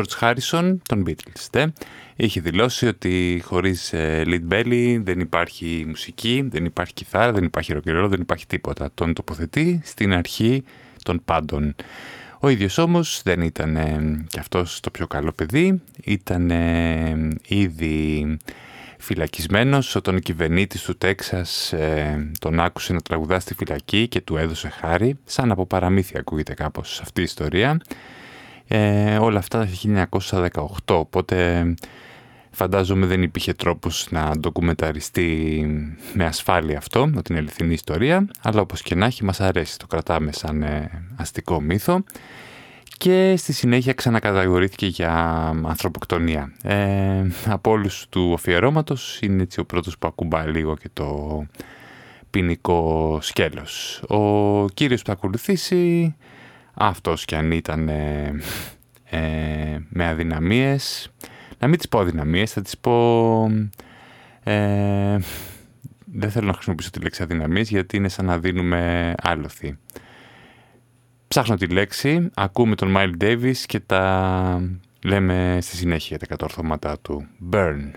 George Harrison των Beatles είχε δηλώσει ότι χωρίς ε, lead belly δεν υπάρχει μουσική, δεν υπάρχει κιθάρα, δεν υπάρχει ροκερό, δεν υπάρχει τίποτα. Τον τοποθετεί στην αρχή των πάντων. Ο ίδιος όμως δεν ήταν ε, και αυτός το πιο καλό παιδί, ήταν ε, ήδη φυλακισμένος όταν ο κυβερνήτης του Τέξας ε, τον άκουσε να τραγουδά στη φυλακή και του έδωσε χάρη, σαν από παραμύθια ακούγεται κάπως αυτή η ιστορία. Ε, όλα αυτά το 1918, οπότε φαντάζομαι δεν υπήρχε τρόπος να ντοκουμεταριστεί με ασφάλεια αυτό, ότι είναι αληθινή ιστορία, αλλά όπως και να έχει μας αρέσει, το κρατάμε σαν ε, αστικό μύθο και στη συνέχεια ξανακαταγορήθηκε για ανθρωποκτονία. Ε, από όλους του αφιερώματος είναι έτσι ο πρώτος που ακουμπά λίγο και το ποινικό σκέλος. Ο κύριος που θα ακολουθήσει, αυτός κι αν ήταν ε, ε, με αδυναμίες, να μην τις πω αδυναμίες, θα τις πω... Ε, δεν θέλω να χρησιμοποιήσω τη λέξη αδυναμίες γιατί είναι σαν να δίνουμε άλοθη. Ψάχνω τη λέξη, ακούμε τον Μάιλ Davis και τα λέμε στη συνέχεια τα κατόρθωματά του. Burn.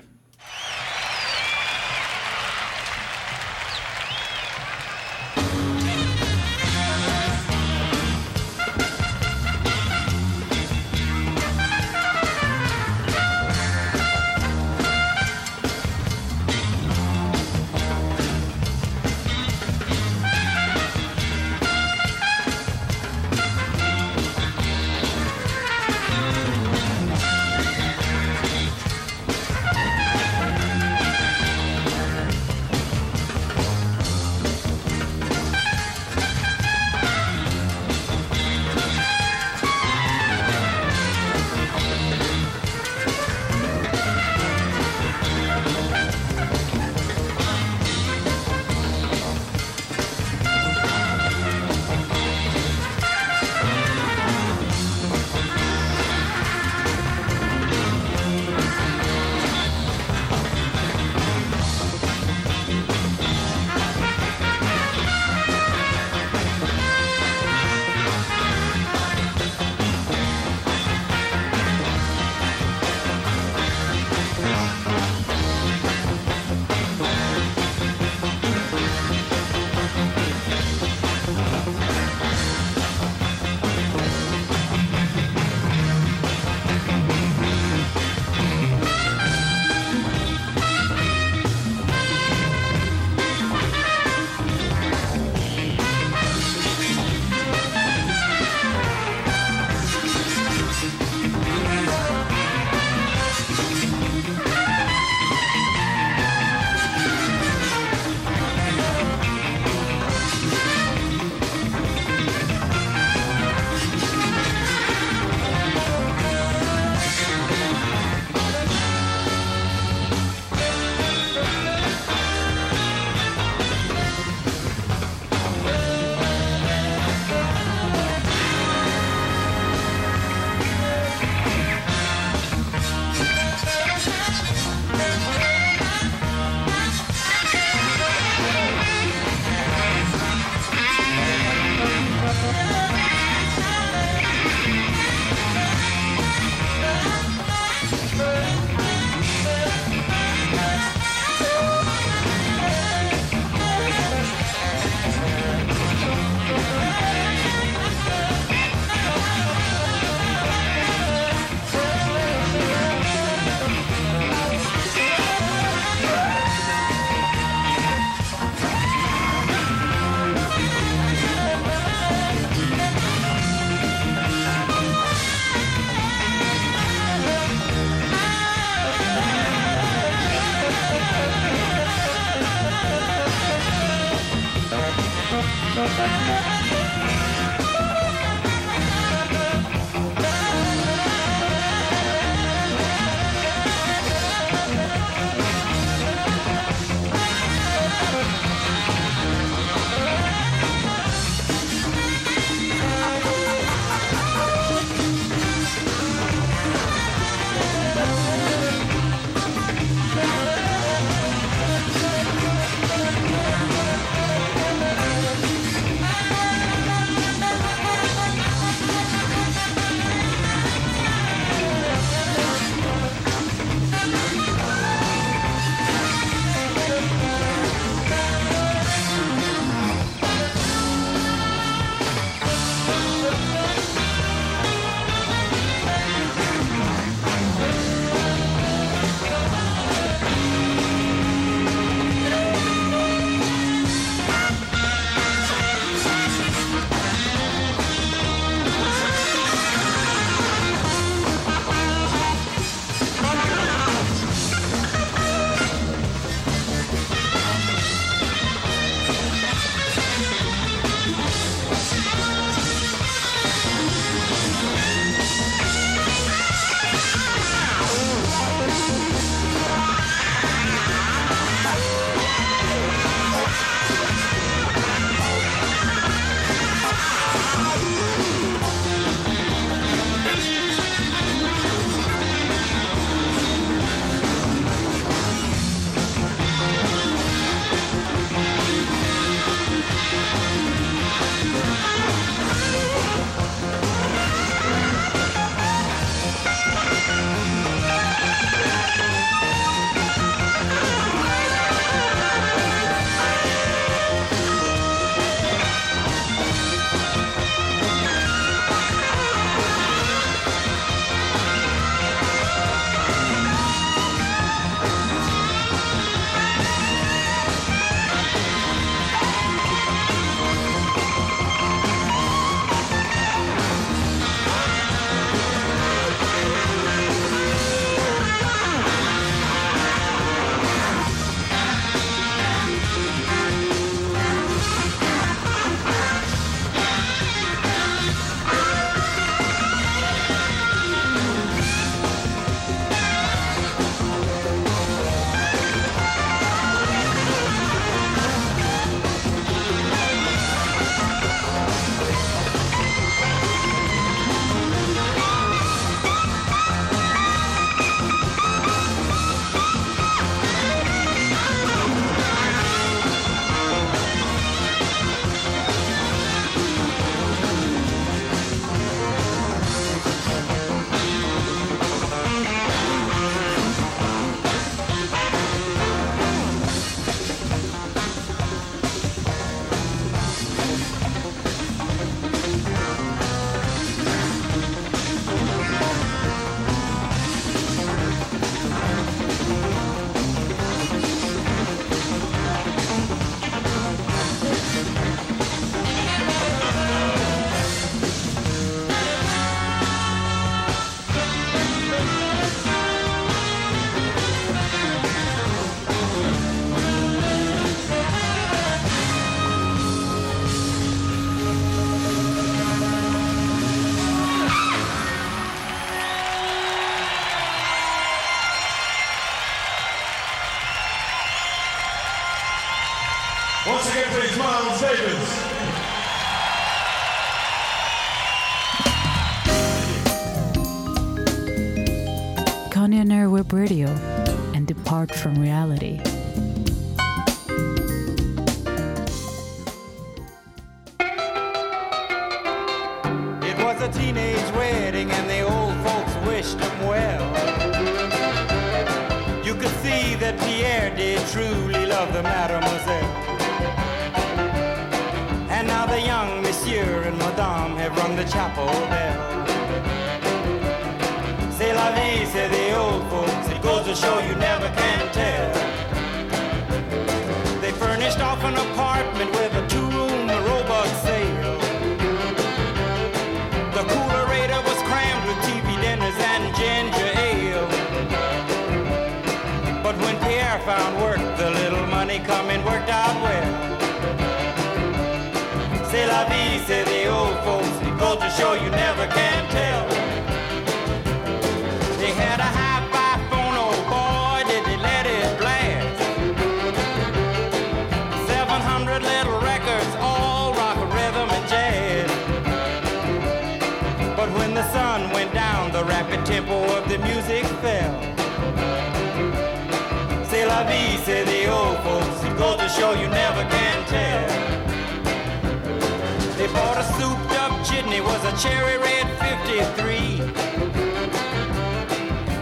Cherry red 53.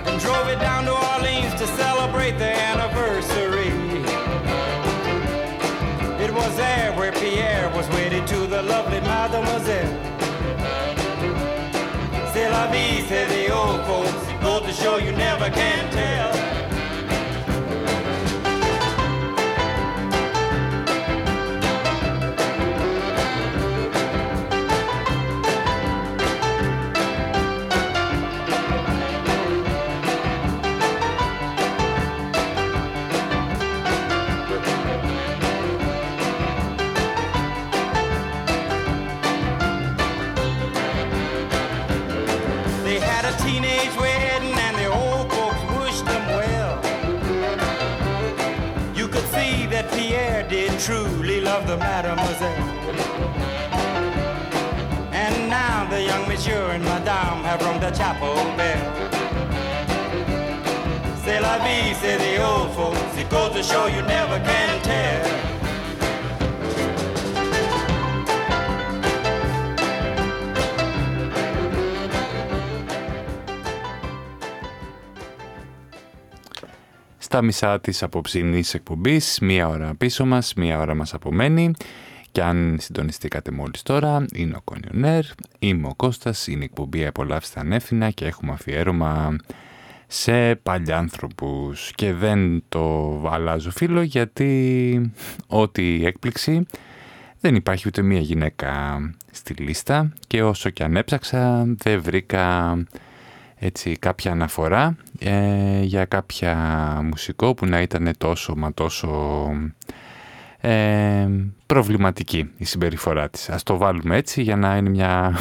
And drove it down to Orleans to celebrate the anniversary. It was there where Pierre was wedded to the lovely mademoiselle. C'est la vie, say the old folks. Goes to show you never can tell. Truly love the mademoiselle. And now the young monsieur and madame have rung the chapel bell. C'est la vie, say the old folks. It goes to show you never can tell. Στα μισά της απόψινής εκπομπής, μία ώρα πίσω μας, μία ώρα μας απομένει. Και αν συντονιστήκατε μόλις τώρα, είναι ο Κονιονέρ, είμαι ο Κώστας, είναι η εκπομπή «Απολαύστε ανέφινα» και έχουμε αφιέρωμα σε παλιάνθρωπους. Και δεν το αλλάζω φίλο γιατί ό,τι έκπληξη δεν υπάρχει ούτε μία γυναίκα στη λίστα και όσο και αν έψαξα δεν βρήκα έτσι κάποια αναφορά ε, για κάποια μουσικό που να ήταν τόσο μα τόσο ε, προβληματική η συμπεριφορά της. Ας το βάλουμε έτσι για να είναι μια,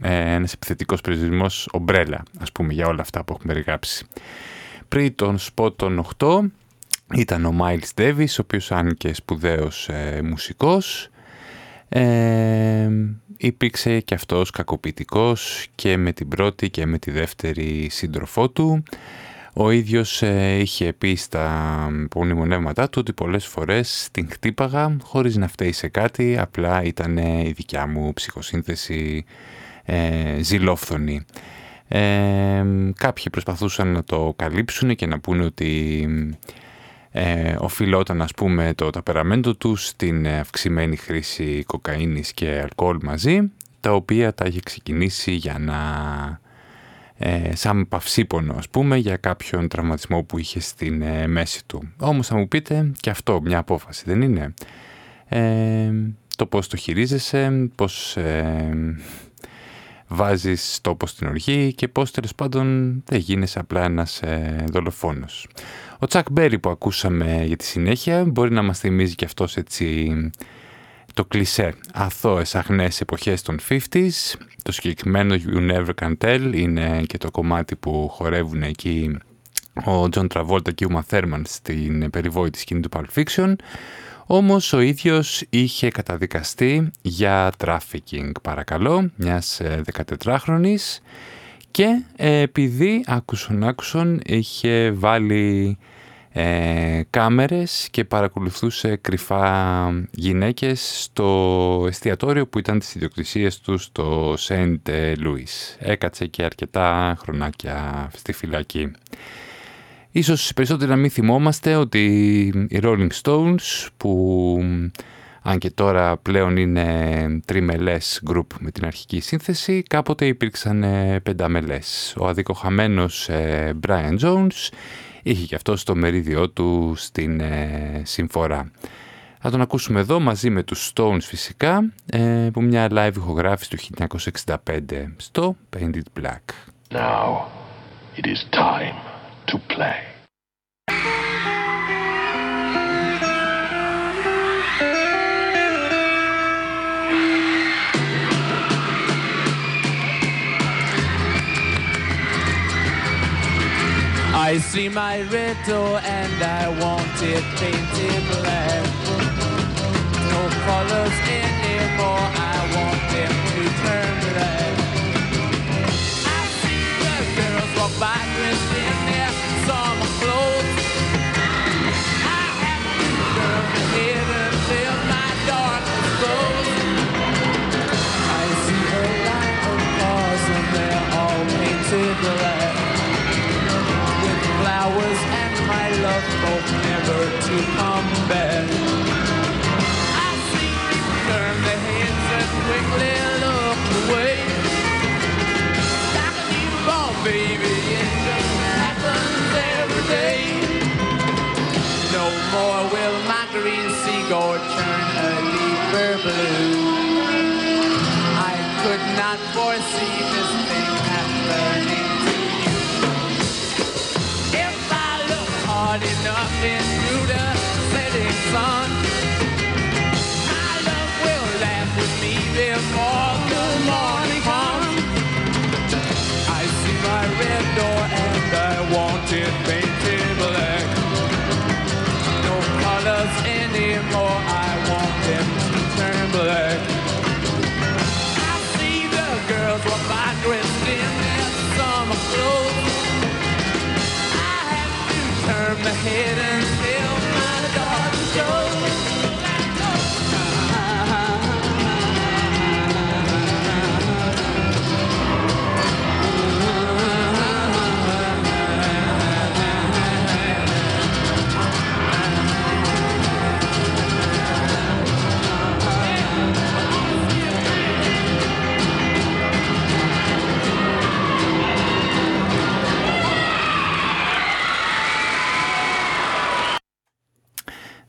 ε, ένας επιθετικός περιορισμός ομπρέλα ας πούμε για όλα αυτά που έχουμε περιγράψει. Πριν τον σπότ των 8 ήταν ο Miles Davis ο οποίος αν και σπουδαίος ε, μουσικός ε, υπήρξε και αυτός κακοποιητικός και με την πρώτη και με τη δεύτερη σύντροφό του. Ο ίδιος ε, είχε πει στα πονημονεύματά του ότι πολλές φορές την χτύπαγα χωρίς να φταίει σε κάτι, απλά ήταν η δικιά μου ψυχοσύνθεση ε, ζηλόφθονη. Ε, κάποιοι προσπαθούσαν να το καλύψουν και να πούνε ότι ε, οφειλόταν ας πούμε το ταπεραμέντο τους στην αυξημένη χρήση κοκαίνης και αλκοόλ μαζί τα οποία τα είχε ξεκινήσει για να ε, σαν παυσίπονο ας πούμε για κάποιον τραυματισμό που είχε στην ε, μέση του. Όμως θα μου πείτε και αυτό μια απόφαση δεν είναι; Ε, το πώς το χειρίζεσαι, πώς ε, βάζεις τόπο στην οργή και πώς τέλος πάντων δεν γίνεσαι απλά ένας ε, δολοφόνος. Ο Τσακ Μπέρι που ακούσαμε για τη συνέχεια μπορεί να μας θυμίζει και αυτός έτσι το κλισέ. Αθώες αγνές εποχές των 50s. Το συγκεκριμένο You Never Can Tell είναι και το κομμάτι που χορεύουν εκεί ο Τζον Τραβόλτα και η Uma Thurman στην περιβόητη σκηνή του Pulp Fiction, όμως ο ίδιος είχε καταδικαστεί για trafficking, παρακαλώ, μιας 14χρονης και επειδή άκουσον άκουσον είχε βάλει ε, κάμερες και παρακολουθούσε κρυφά γυναίκες στο εστιατόριο που ήταν τις ιδιοκτησίες τους στο Σέντ Λούις. Έκατσε και αρκετά χρονάκια στη φυλακή. Ίσως περισσότεροι να μην θυμόμαστε ότι οι Rolling Stones που αν και τώρα πλέον είναι τριμελές γκρουπ με την αρχική σύνθεση, κάποτε υπήρξαν πενταμελές. Ο αδικοχαμένος ε, Brian Jones είχε και αυτό το μερίδιό του στην ε, συμφορά. Θα τον ακούσουμε εδώ μαζί με τους Stones φυσικά, ε, που μια live ηχογράφηση του 1965 στο Painted Black. Now it is time to play. I see my door and I want it painted black. No colors anymore, I want them to turn black. I see the girls walk by dressed in their summer clothes. I have to turn my head until my darkness grows. I see a line of cars and they're all painted black to come back. I see people turn their heads and quickly look away. Like a newborn baby, it just happens every day. No more will my green seagull turn a deeper blue.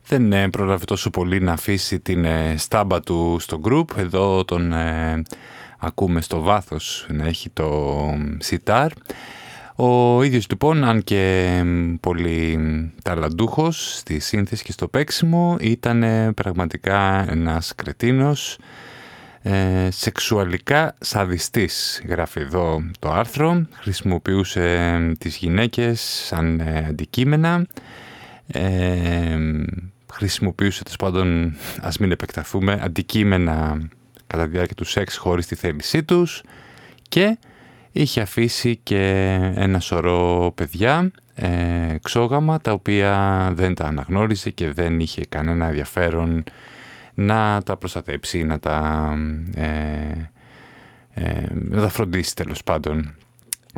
Δεν ε, πρόλαβε τόσο πολύ να αφήσει την ε, στάμπα του στο group. Εδώ τον ε, ακούμε στο βάθος να έχει το σιτάρ. Ο ίδιος λοιπόν, αν και πολύ ταλαντούχος στη σύνθεση και στο παίξιμο, ήταν πραγματικά ένας κρετίνος, ε, σεξουαλικά σαδιστής, γράφει εδώ το άρθρο. Χρησιμοποιούσε τις γυναίκες σαν αντικείμενα. Ε, χρησιμοποιούσε τέλος πάντων, ας μην επεκταθούμε, αντικείμενα κατά τη διάρκεια του σεξ χωρίς τη θέλησή τους και είχε αφήσει και ένα σωρό παιδιά ε, ξόγαμα τα οποία δεν τα αναγνώριζε και δεν είχε κανένα ενδιαφέρον να τα προστατέψει, να τα, ε, ε, να τα φροντίσει τέλος πάντων.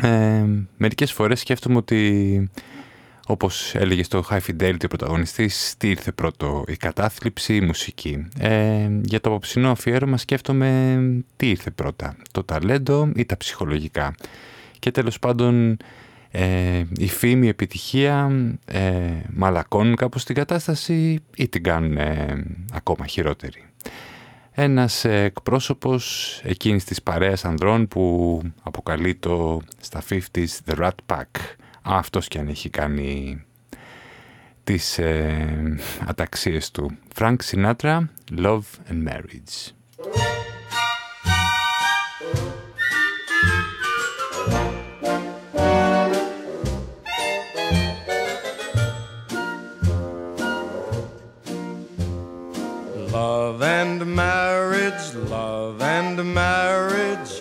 Ε, μερικές φορές σκέφτομαι ότι όπως έλεγε στο High Fidelity ο πρωταγωνιστής, τι ήρθε πρώτο, η κατάθλιψη ή η μουσική. Ε, για το απόψινό αφιέρωμα σκέφτομαι τι ήρθε πρώτα, το ταλέντο ή τα ψυχολογικά. Και τέλος πάντων ε, η φήμη, η επιτυχία ε, μαλακώνουν κάπως την κατάσταση ή την κάνουν ε, ακόμα χειρότερη. Ένας εκπρόσωπος εκείνης της παρέας ανδρών που αποκαλεί το στα 50s The Rat Pack αυτός και αν έχει κάνει τις ε, αταξίες του. Frank Sinatra, Love and Marriage. Love and marriage, love and marriage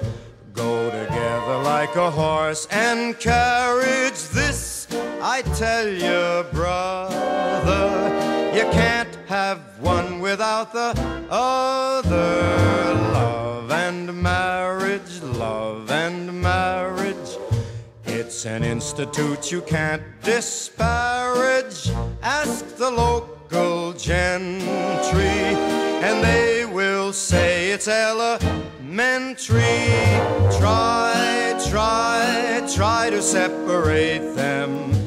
go together like a horse and carriage. Tell you, brother, you can't have one without the other. Love and marriage, love and marriage. It's an institute you can't disparage. Ask the local gentry, and they will say it's elementary. Try, try, try to separate them.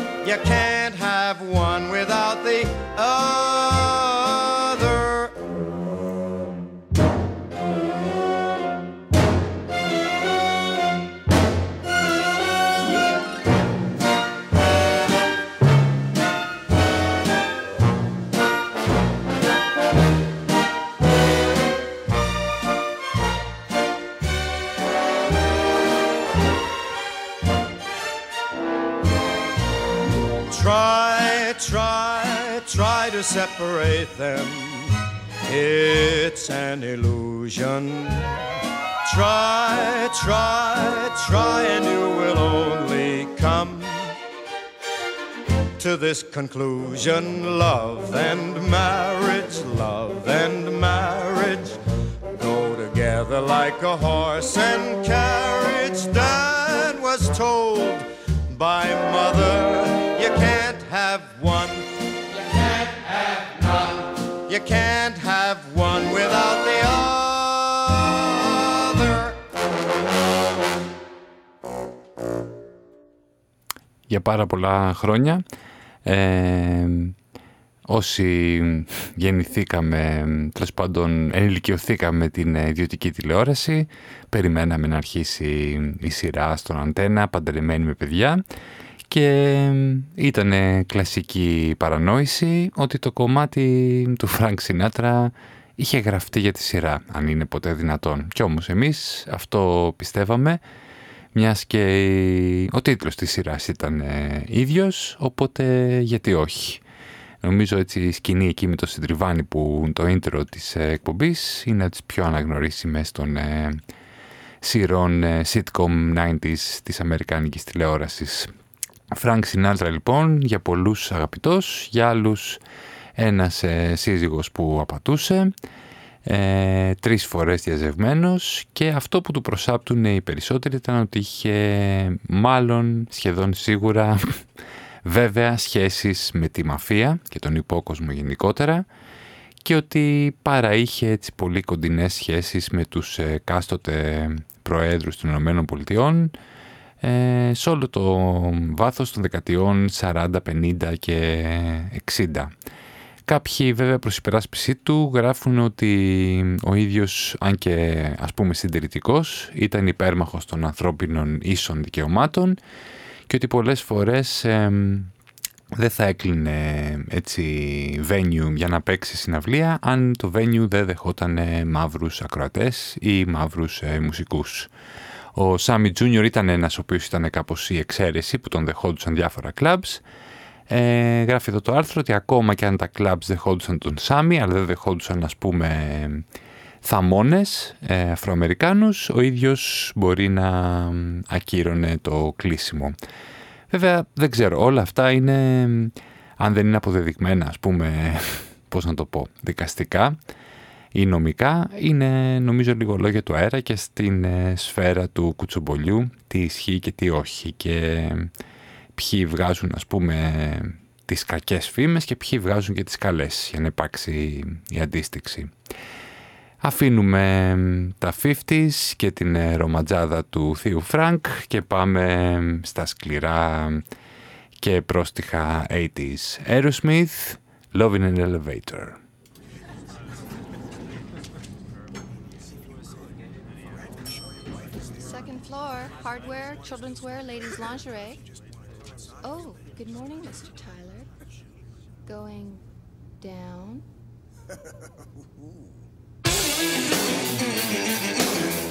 you can't have one without separate them. It's an illusion. Try, try, try, and you will only come to this conclusion love and marriage, love and marriage go together like a horse and carriage. Dad was told by mother, you can't have one without the other. για πάρα πολλά χρόνια. Ε, όσοι γεννηθήκαμε, τέλος πάντων ενηλικιωθήκαμε την ιδιωτική τηλεόραση, περιμέναμε να αρχίσει η σειρά στον αντένα, παντρεμένοι με παιδιά και ήταν κλασική παρανόηση ότι το κομμάτι του Φρανκ Σινάτρα είχε γραφτεί για τη σειρά, αν είναι ποτέ δυνατόν. Κι όμως εμείς αυτό πιστεύαμε, μιας και ο τίτλος της σειράς ήταν ε, ίδιος, οπότε γιατί όχι. Νομίζω έτσι η σκηνή εκεί με το συντριβάνι που το intro της ε, εκπομπής είναι τις πιο αναγνωρίσιμες των ε, σειρών ε, sitcom 90s της αμερικάνικης τηλεόρασης. Φρανκ Σινάτρα λοιπόν για πολλούς αγαπητός, για άλλους ένας ε, σύζυγος που απατούσε, ε, τρεις φορές διαζευμένος και αυτό που του προσάπτουν οι περισσότεροι ήταν ότι είχε μάλλον σχεδόν σίγουρα βέβαια σχέσεις με τη μαφία και τον υπόκοσμο γενικότερα και ότι παρά είχε έτσι πολύ κοντινές σχέσεις με τους ε, κάστοτε προέδρους των Ηνωμένων Πολιτειών ε, σε όλο το βάθος των δεκατιών 40, 50 και 60. Κάποιοι βέβαια προς υπεράσπιση του γράφουν ότι ο ίδιος, αν και ας πούμε συντηρητικός, ήταν υπέρμαχος των ανθρώπινων ίσων δικαιωμάτων και ότι πολλές φορές δεν θα έκλεινε έτσι venue για να παίξει συναυλία αν το venue δεν δεχόταν μαύρους ακροατές ή μαύρους ε, μουσικούς. Ο Σάμι Τζούνιορ ήταν ένας ο οποίος ήταν κάπως η εξαίρεση που τον δεχόντουσαν διάφορα clubs. Ε, γράφει εδώ το άρθρο ότι ακόμα και αν τα clubs δεχόντουσαν τον Σάμι αλλά δεν δεχόντουσαν ας πούμε θαμώνες ε, Αφροαμερικάνους, ο ίδιος μπορεί να ακύρωνε το κλείσιμο. Βέβαια δεν ξέρω, όλα αυτά είναι, αν δεν είναι αποδεδειγμένα ας πούμε, πώς να το πω, δικαστικά ή νομικά, είναι νομίζω λίγο λόγια του αέρα και στην ε, σφαίρα του κουτσομπολιού τι ισχύει και τι όχι και ποιοι βγάζουν ας πούμε τις κακές φήμες και ποιοι βγάζουν και τις καλές για να υπάρξει η αντίστοιξη. Αφήνουμε τα 50s και την ε, ρομαντζάδα του Θείου Φρανκ και πάμε στα σκληρά και πρόστιχα 80s. Aerosmith, Love in an Elevator. hardware, children's wear, ladies' lingerie. Oh, good morning, Mr. Tyler. Going down?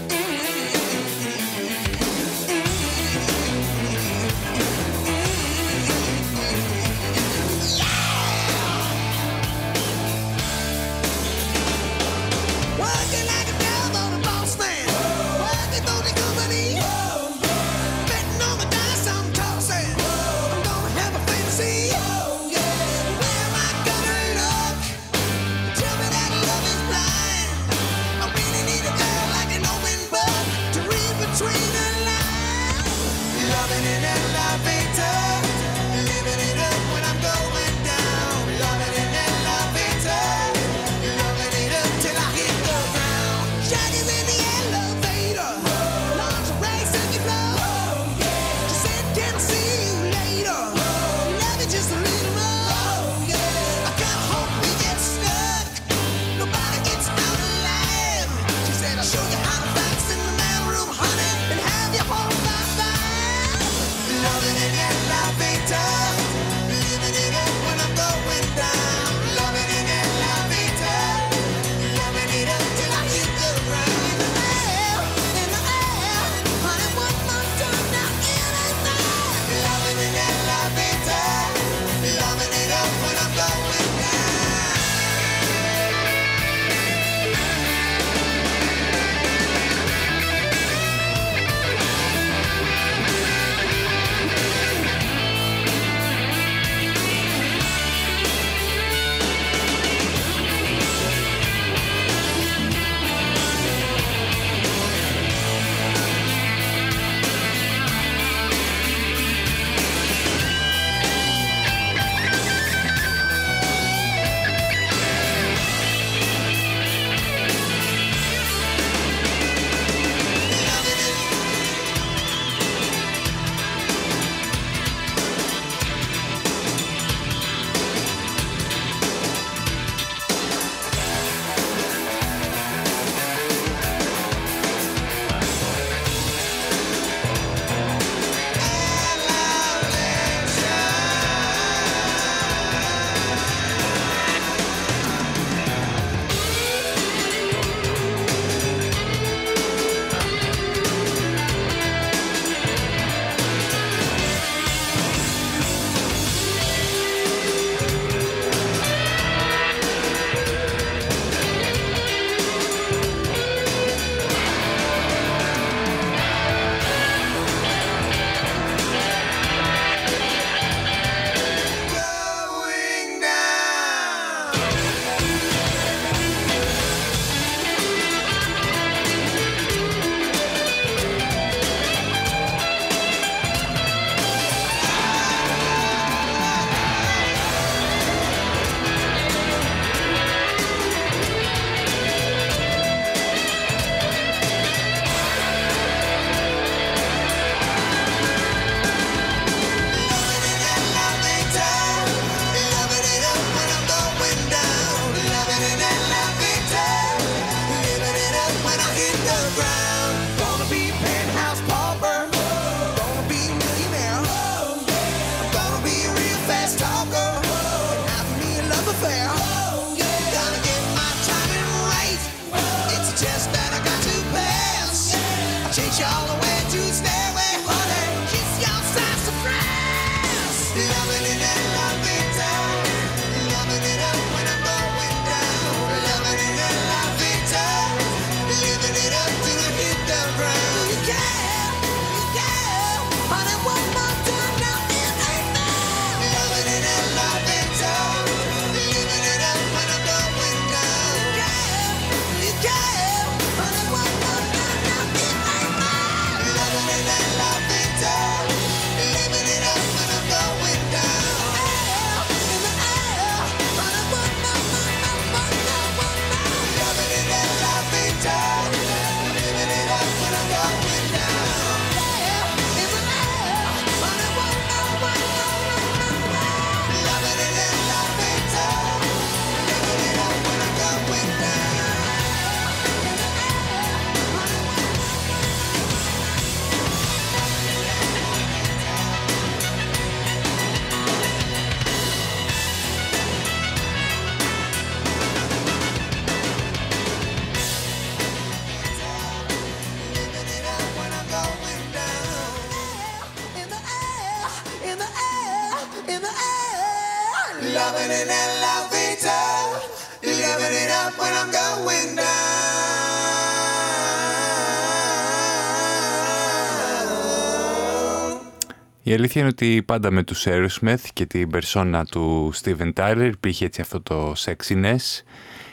Η αλήθεια είναι ότι πάντα με τους Aerosmith και την περσόνα του Steven Tyler υπήρχε έτσι αυτό το sexiness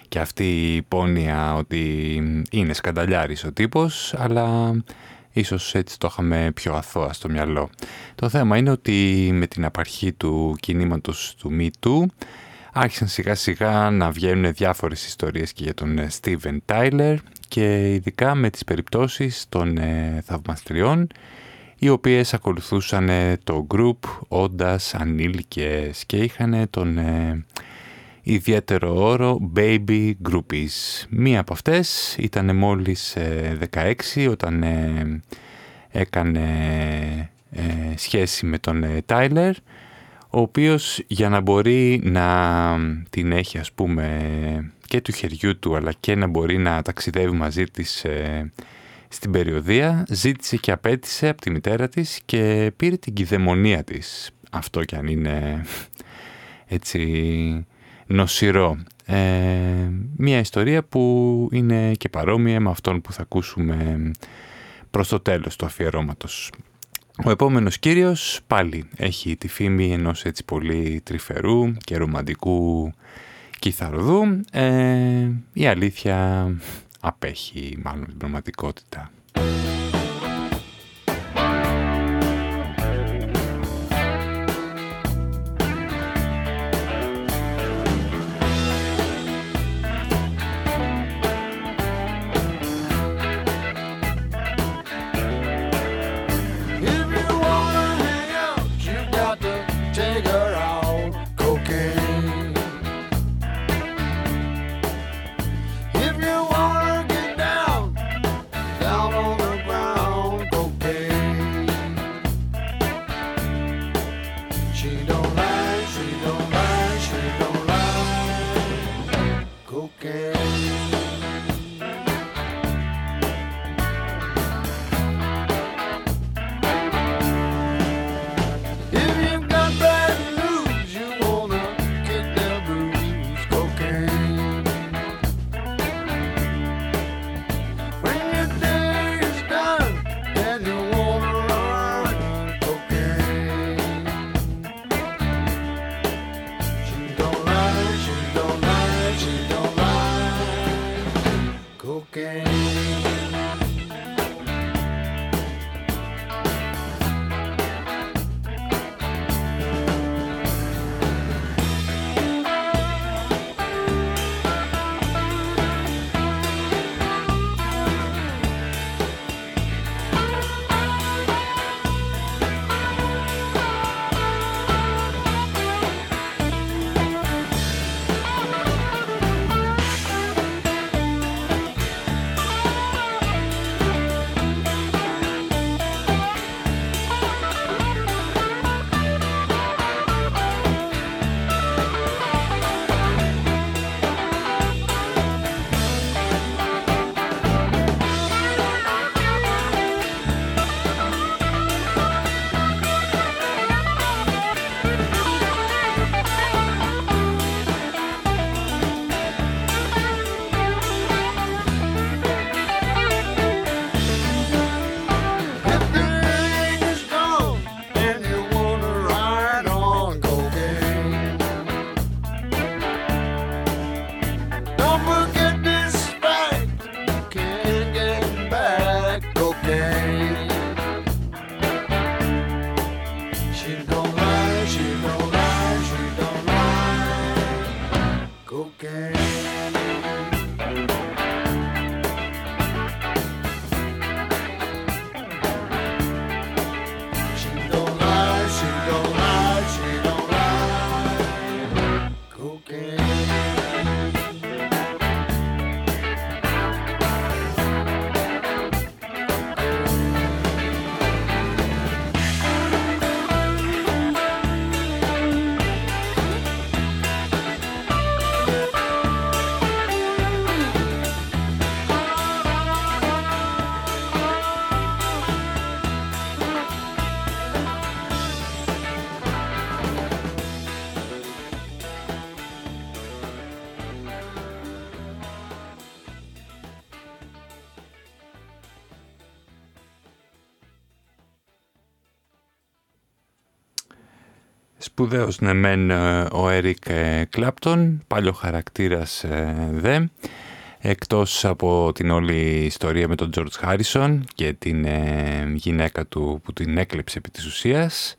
και αυτή η υπόνοια ότι είναι σκανταλιάρης ο τύπος, αλλά ίσως έτσι το είχαμε πιο αθώα στο μυαλό. Το θέμα είναι ότι με την απαρχή του κινήματος του Me Too άρχισαν σιγά σιγά να βγαίνουν διάφορες ιστορίες και για τον Steven Tyler και ειδικά με τις περιπτώσεις των ε, θαυμαστριών οι οποίες ακολουθούσαν το group όντας ανήλικες και είχαν τον ε, ιδιαίτερο όρο Baby Groupies. Μία από αυτές ήταν μόλις 16 όταν ε, έκανε ε, σχέση με τον Τάιλερ ο οποίος για να μπορεί να την έχει ας πούμε και του χεριού του αλλά και να μπορεί να ταξιδεύει μαζί της ε, στην περιοδία ζήτησε και απέτησε από τη μητέρα της και πήρε την κυδαιμονία της. Αυτό κι αν είναι έτσι νοσηρό. Ε, μια ιστορία που είναι και παρόμοια με αυτόν που θα ακούσουμε προς το τέλος του αφιερώματος. Ο επόμενος κύριος πάλι έχει τη φήμη ενός έτσι πολύ τρυφερού και ρομαντικού κιθαροδού. Ε, η αλήθεια απέχει μάλλον την πραγματικότητα. Σπουδαίος ναι μεν ε, ο Έρικ Κλάπτον, πάλι χαρακτήρας δε, εκτός από την όλη ιστορία με τον George Χάρισον και την γυναίκα του που την έκλεψε επί της ουσίας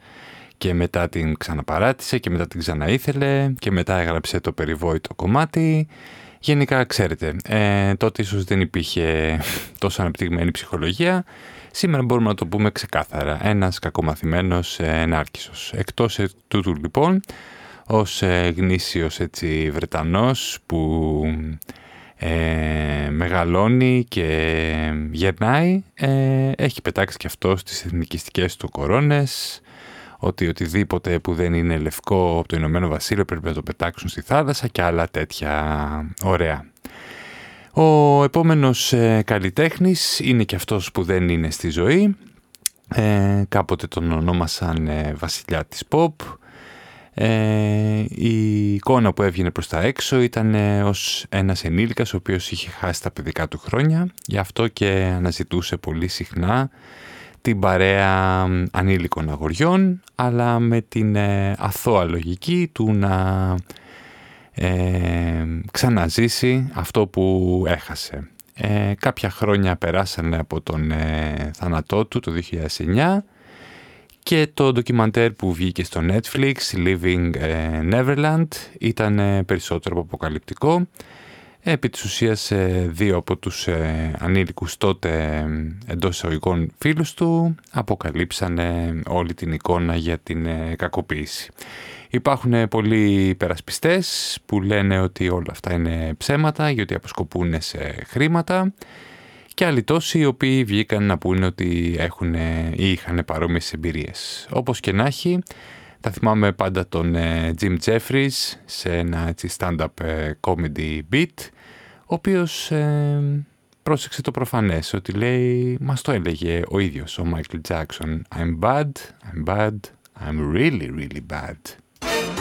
και μετά την ξαναπαράτησε και μετά την ξαναήθελε και μετά έγραψε το περιβόητο κομμάτι. Γενικά ξέρετε, ε, τότε ίσως δεν υπήρχε τόσο αναπτυγμένη ψυχολογία. Σήμερα μπορούμε να το πούμε ξεκάθαρα. Ένας κακομαθημένος ε, ενάρκησος. Εκτός τούτου λοιπόν, ως ε, γνήσιος έτσι, Βρετανός που ε, μεγαλώνει και γερνάει, ε, έχει πετάξει και αυτό στις εθνικιστικές του κορώνες, ότι οτιδήποτε που δεν είναι λευκό από το Ηνωμένο Βασίλειο πρέπει να το πετάξουν στη θάλασσα και άλλα τέτοια ωραία. Ο επόμενος ε, καλλιτέχνης είναι και αυτός που δεν είναι στη ζωή. Ε, κάποτε τον ονόμασαν ε, βασιλιά της pop. Ε, η εικόνα που έβγαινε προς τα έξω ήταν ε, ως ένας ενήλικας ο οποίος είχε χάσει τα παιδικά του χρόνια. Γι' αυτό και αναζητούσε πολύ συχνά την παρέα ανήλικων αγοριών, αλλά με την ε, αθώα λογική του να ε, ξαναζήσει αυτό που έχασε. Ε, κάποια χρόνια περάσανε από τον ε, θάνατό του το 2009 και το ντοκιμαντέρ που βγήκε στο Netflix, Living Neverland, ήταν περισσότερο από αποκαλυπτικό Επί της ουσίας ε, δύο από τους ε, ανήλικους τότε εντός εισαγωγικών φίλους του αποκαλύψανε όλη την εικόνα για την ε, κακοποίηση. Υπάρχουν πολλοί υπερασπιστές που λένε ότι όλα αυτά είναι ψέματα γιατί αποσκοπούν σε χρήματα και άλλοι τόσοι οι οποίοι βγήκαν να πούνε ότι έχουν ή είχαν παρόμοιες εμπειρίες. Όπως και να έχει, θα θυμάμαι πάντα τον Jim Jeffries σε ένα stand-up comedy beat ο οποίος ε, πρόσεξε το προφανές ότι λέει, μας το έλεγε ο ίδιος ο Michael Jackson I'm bad, I'm bad, I'm really really bad. Thank you.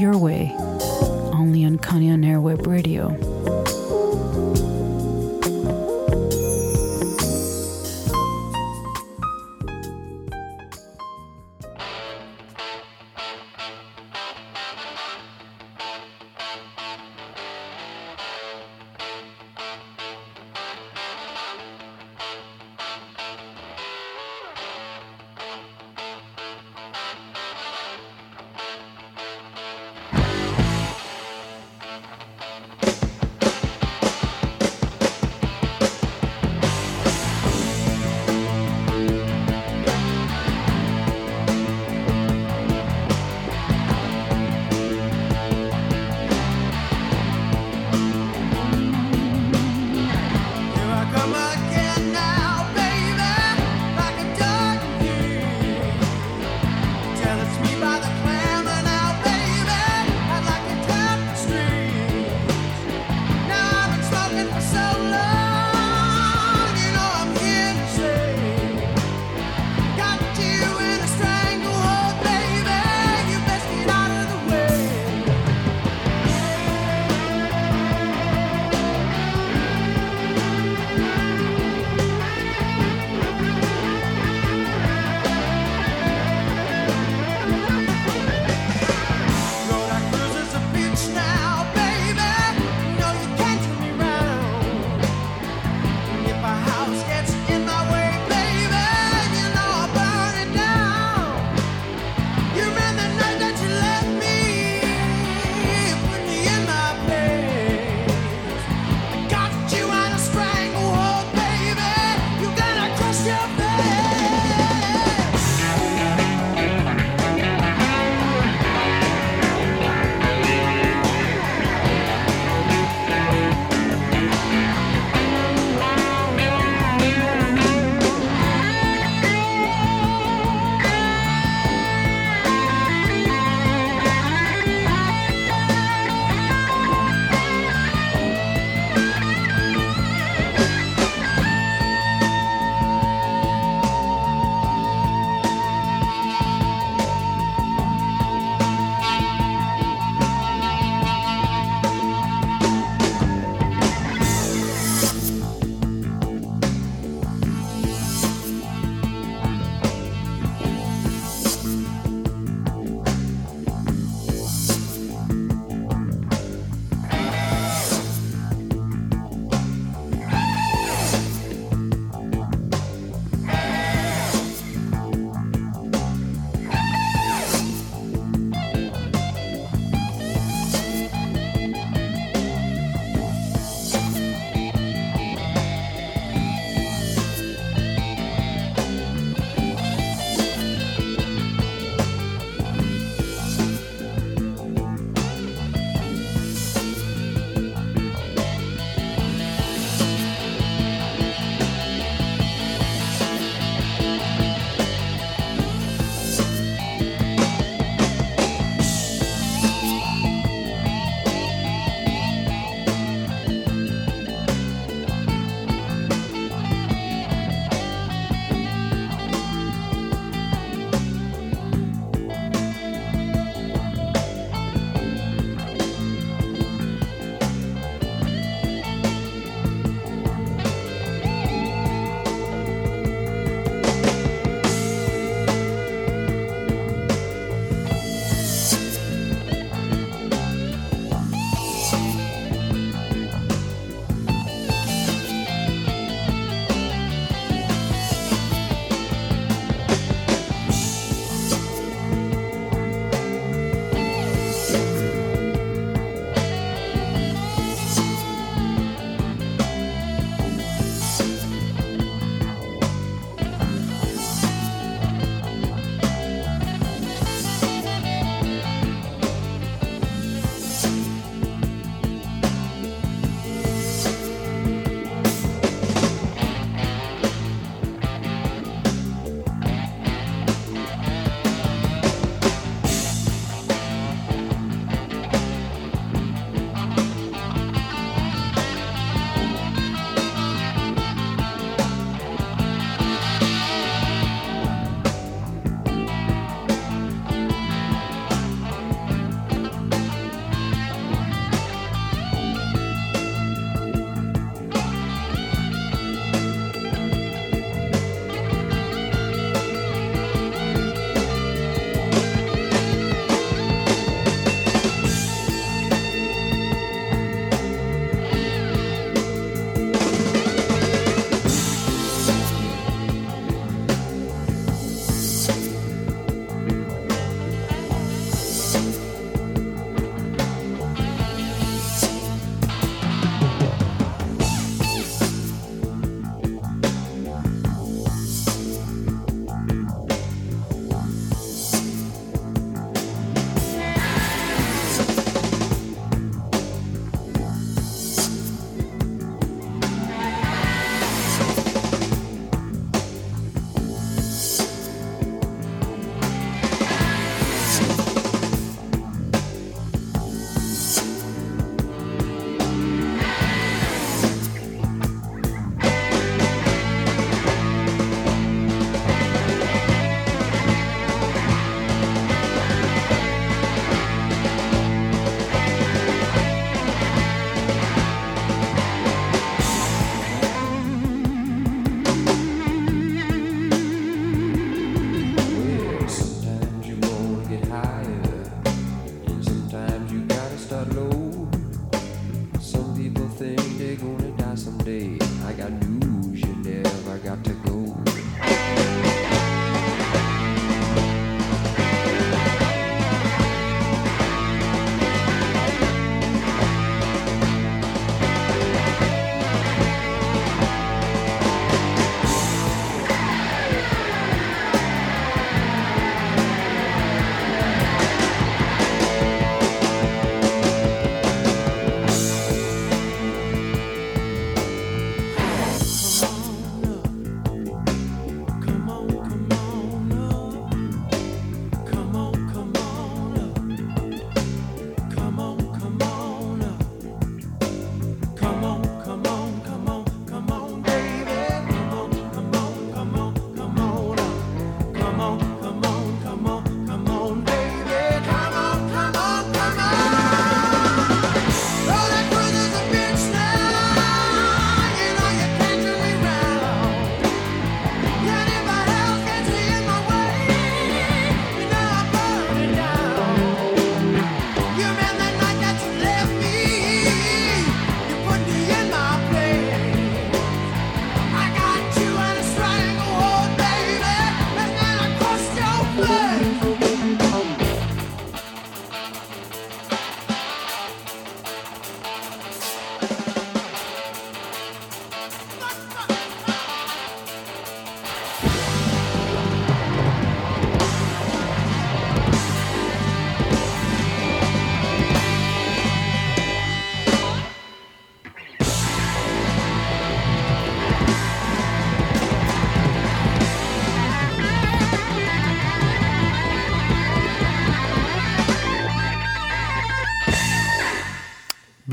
Your way, only on Kanye on Airweb Radio.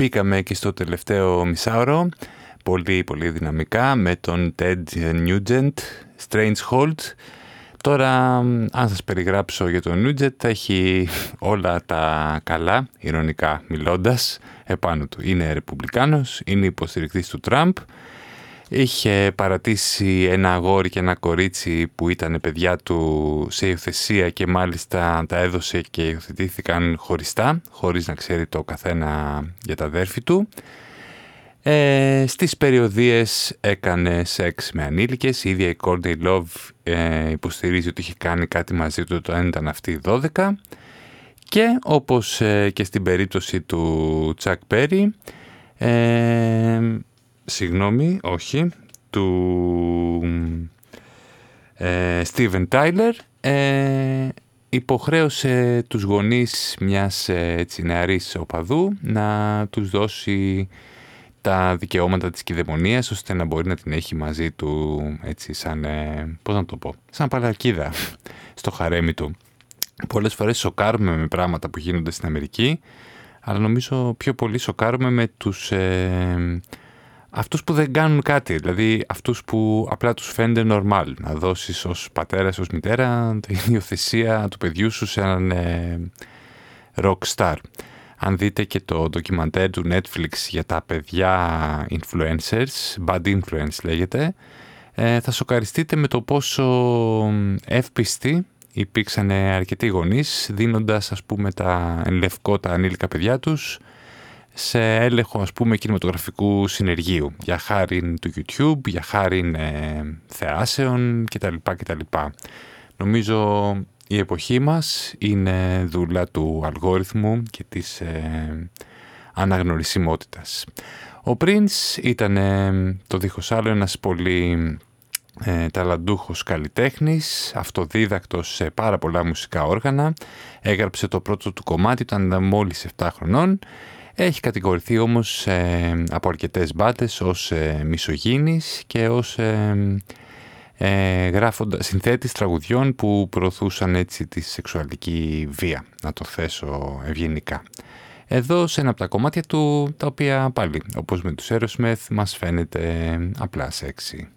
Μπήκαμε και στο τελευταίο μισάωρο, πολύ πολύ δυναμικά, με τον Ted Nugent, Strange Hold. Τώρα, αν σας περιγράψω για τον Nugent, θα έχει όλα τα καλά, ηρωνικά μιλώντας, επάνω του. Είναι ρεπουμπλικάνος, είναι υποστηρικτής του Τραμπ, είχε παρατήσει ένα αγόρι και ένα κορίτσι που ήταν παιδιά του σε υιοθεσία και μάλιστα τα έδωσε και υιοθετήθηκαν χωριστά, χωρίς να ξέρει το καθένα για τα αδέρφη του. Ε, στις περιοδίες έκανε σεξ με ανήλικες, η ίδια η Courtney Love ε, υποστηρίζει ότι είχε κάνει κάτι μαζί του όταν ήταν αυτή 12 και όπως ε, και στην περίπτωση του Τσακ Πέρι ε, συγγνώμη, όχι, του ε, Steven Tyler ε, υποχρέωσε τους γονείς μιας ε, έτσι, νεαρής οπαδού να τους δώσει τα δικαιώματα της κυδαιμονίας ώστε να μπορεί να την έχει μαζί του έτσι σαν, ε, πώς να το πω, σαν παλακίδα στο χαρέμι του. Πολλές φορές σοκάρουμε με πράγματα που γίνονται στην Αμερική αλλά νομίζω πιο πολύ σοκάρουμε με τους ε, αυτούς που δεν κάνουν κάτι, δηλαδή αυτούς που απλά τους φαίνεται normal, να δώσεις ως πατέρας, ως μητέρα την υιοθεσία του παιδιού σου σε έναν ε, rock star. Αν δείτε και το ντοκιμαντέρ του Netflix για τα παιδιά influencers, bad influence λέγεται, ε, θα σοκαριστείτε με το πόσο εύπιστοι υπήρξαν αρκετοί γονείς δίνοντας ας πούμε τα λευκό τα ανήλικα παιδιά τους σε έλεγχο ας πούμε κινηματογραφικού συνεργείου για χάρη του YouTube, για χάρη ε, θεάσεων κτλ. κτλ. Νομίζω η εποχή μας είναι δούλα του αλγόριθμου και της ε, αναγνωρισιμότητας. Ο Prince ήταν ε, το δίχως άλλο ένας πολύ ε, ταλαντούχος καλλιτέχνης, αυτοδίδακτος σε πάρα πολλά μουσικά όργανα. Έγραψε το πρώτο του κομμάτι όταν ήταν μόλις 7 χρονών έχει κατηγορηθεί όμως ε, από αρκετές μπάτες ως ε, μισογίνης και ως ε, ε, γράφοντα, συνθέτης τραγουδιών που προωθούσαν έτσι τη σεξουαλική βία, να το θέσω ευγενικά. Εδώ σε ένα από τα κομμάτια του, τα οποία πάλι, όπως με τους Aerosmith, μας φαίνεται απλά σεξι.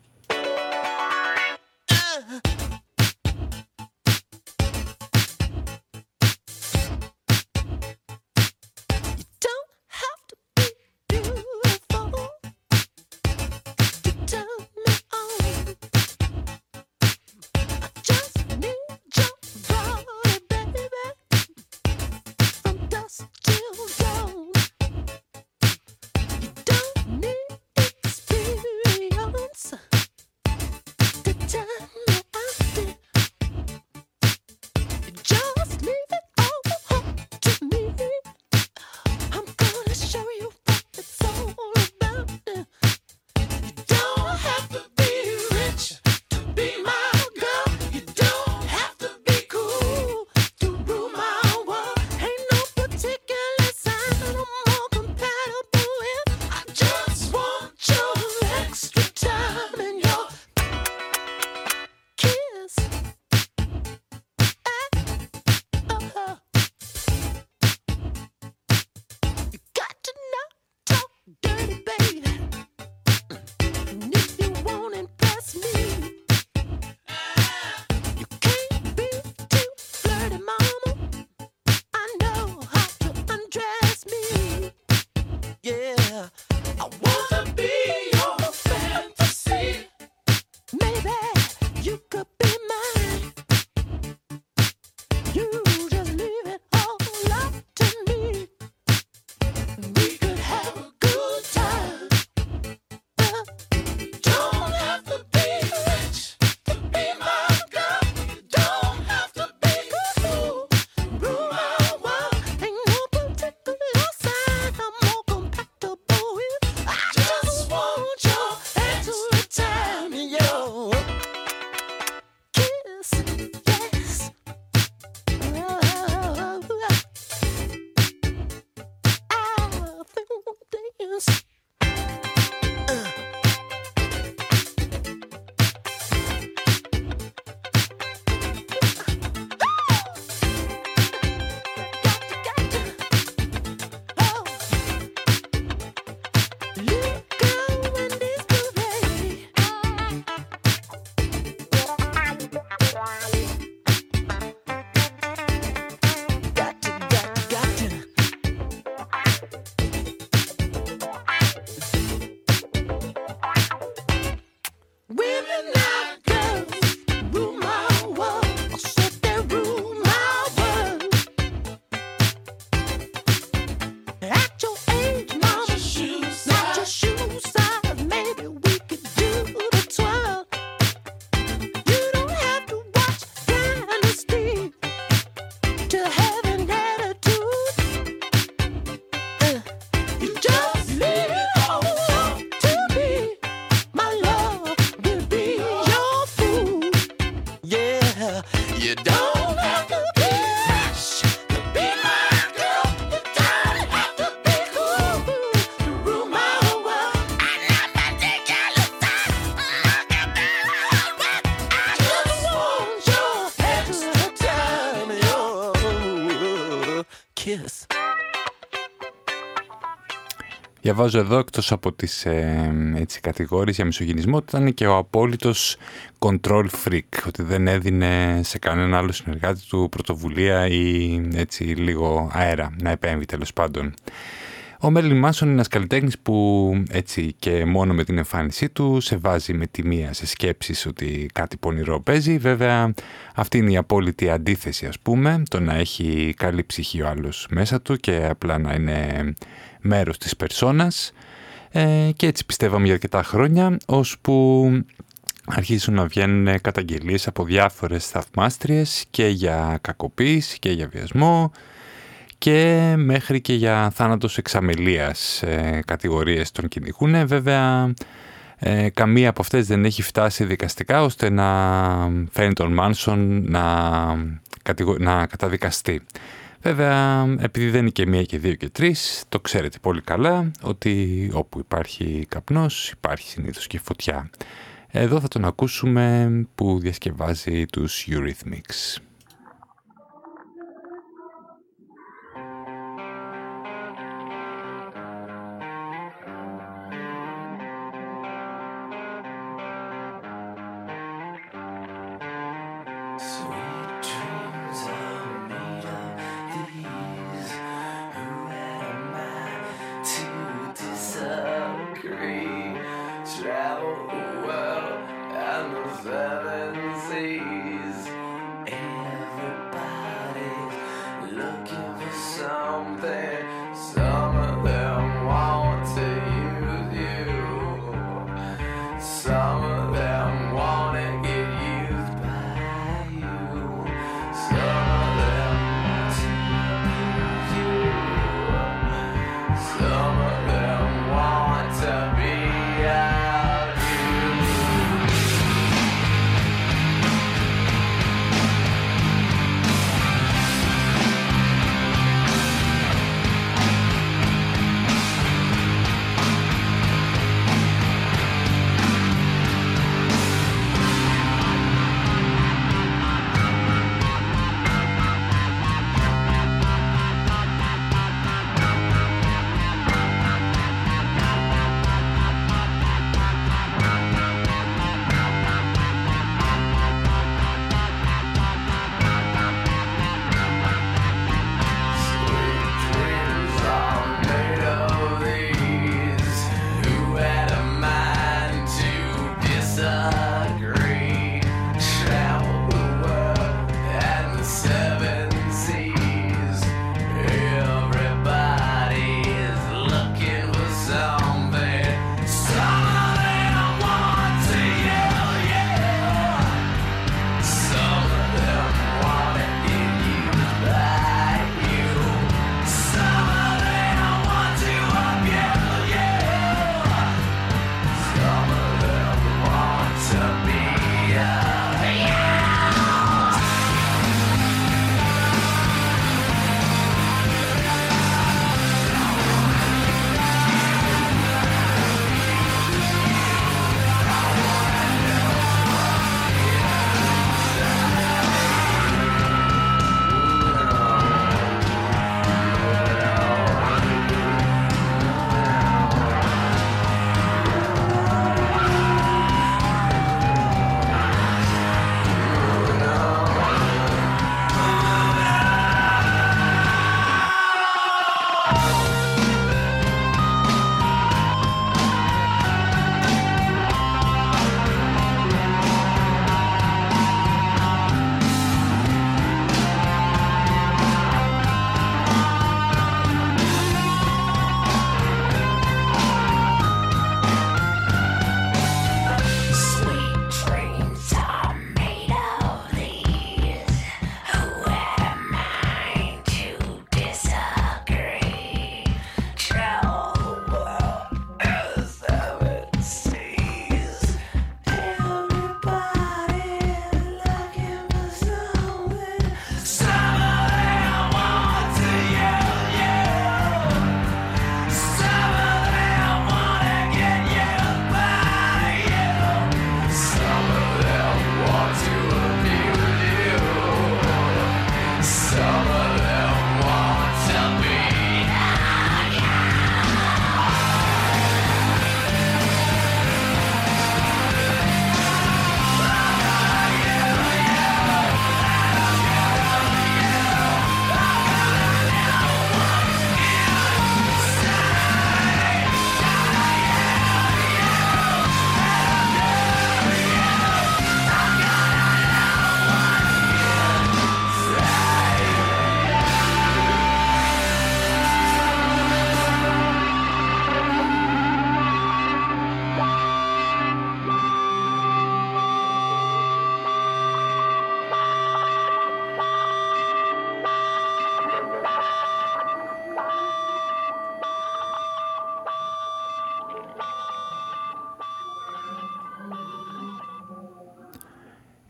Διαβάζω εδώ εκτός από τις ε, έτσι, κατηγορίες για μισογυνισμό ότι ήταν και ο απόλυτος control freak, ότι δεν έδινε σε κανένα άλλο συνεργάτη του πρωτοβουλία ή έτσι λίγο αέρα να επέμβει τέλος πάντων. Ο Μέρλιν Μάσον είναι ένας καλλιτέχνης που έτσι και μόνο με την εμφάνισή του σε βάζει με τη μία σε σκέψεις ότι κάτι πονηρό παίζει. Βέβαια αυτή είναι η απόλυτη αντίθεση ας πούμε, το να έχει καλή ψυχή ο άλλος μέσα του και απλά να είναι μέρος της περσόνας ε, και έτσι πιστεύαμε για αρκετά χρόνια ώσπου αρχίσουν να βγαίνουν καταγγελίες από διάφορες θαυμάστριες και για κακοποίηση και για βιασμό και μέχρι και για θάνατος εξαμελίας ε, κατηγορίες τον κυνηγούν. Βέβαια, ε, καμία από αυτές δεν έχει φτάσει δικαστικά ώστε να φέρει τον Μάνσον να, να καταδικαστεί. Βέβαια, επειδή δεν είναι και μία και δύο και τρεις, το ξέρετε πολύ καλά ότι όπου υπάρχει καπνός υπάρχει συνήθως και φωτιά. Εδώ θα τον ακούσουμε που διασκευάζει τους Eurythmics.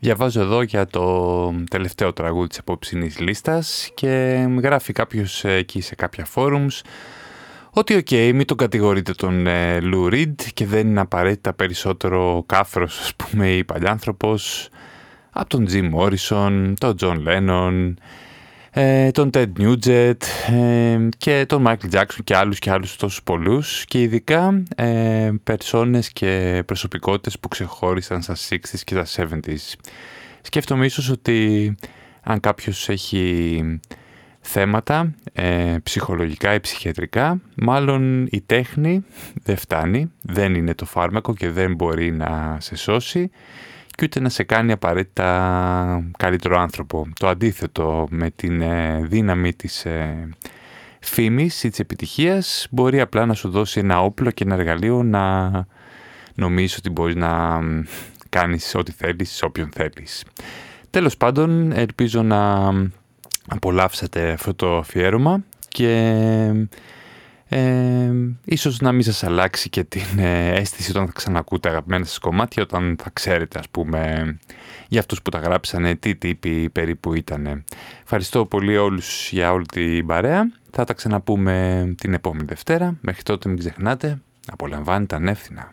Διαβάζω εδώ για το τελευταίο τραγούδι της απόψινής λίστας και γράφει κάποιος εκεί σε κάποια forums ότι οκ, οκέι, μην τον κατηγορείτε τον ε, Lou Reed και δεν είναι απαραίτητα περισσότερο κάφρος, ας πούμε, ή παλιάνθρωπος από τον Jim Morrison, τον John Lennon, ε, τον Ted Nugent ε, και τον Michael Jackson και άλλους και άλλους τόσους πολλούς και ειδικά ε, περσόνες και προσωπικότητες που ξεχώρισαν στα 60s και στα 70s. Σκέφτομαι ίσως ότι αν κάποιος έχει θέματα ε, ψυχολογικά ή ψυχιατρικά, μάλλον η τέχνη δεν φτάνει, δεν είναι το φάρμακο και δεν μπορεί να σε σώσει και ούτε να σε κάνει απαραίτητα καλύτερο άνθρωπο. Το αντίθετο με την ε, δύναμη της ε, φήμης ή της επιτυχίας μπορεί απλά να σου δώσει ένα όπλο και ένα εργαλείο να νομίζεις ότι μπορείς να κάνεις ό,τι θέλεις σε όποιον θέλεις. Τέλος πάντων, ελπίζω να απολαύσατε αυτό το αφιέρωμα και ε, ίσως να μην σας αλλάξει και την ε, αίσθηση όταν θα ξανακούτε αγαπημένα σας κομμάτια, όταν θα ξέρετε ας πούμε για αυτούς που τα γράψανε, τι τύποι περίπου ήταν. Ευχαριστώ πολύ όλους για όλη την παρέα. Θα τα ξαναπούμε την επόμενη Δευτέρα. Μέχρι τότε μην ξεχνάτε, απολαμβάνετε ανεύθυνα.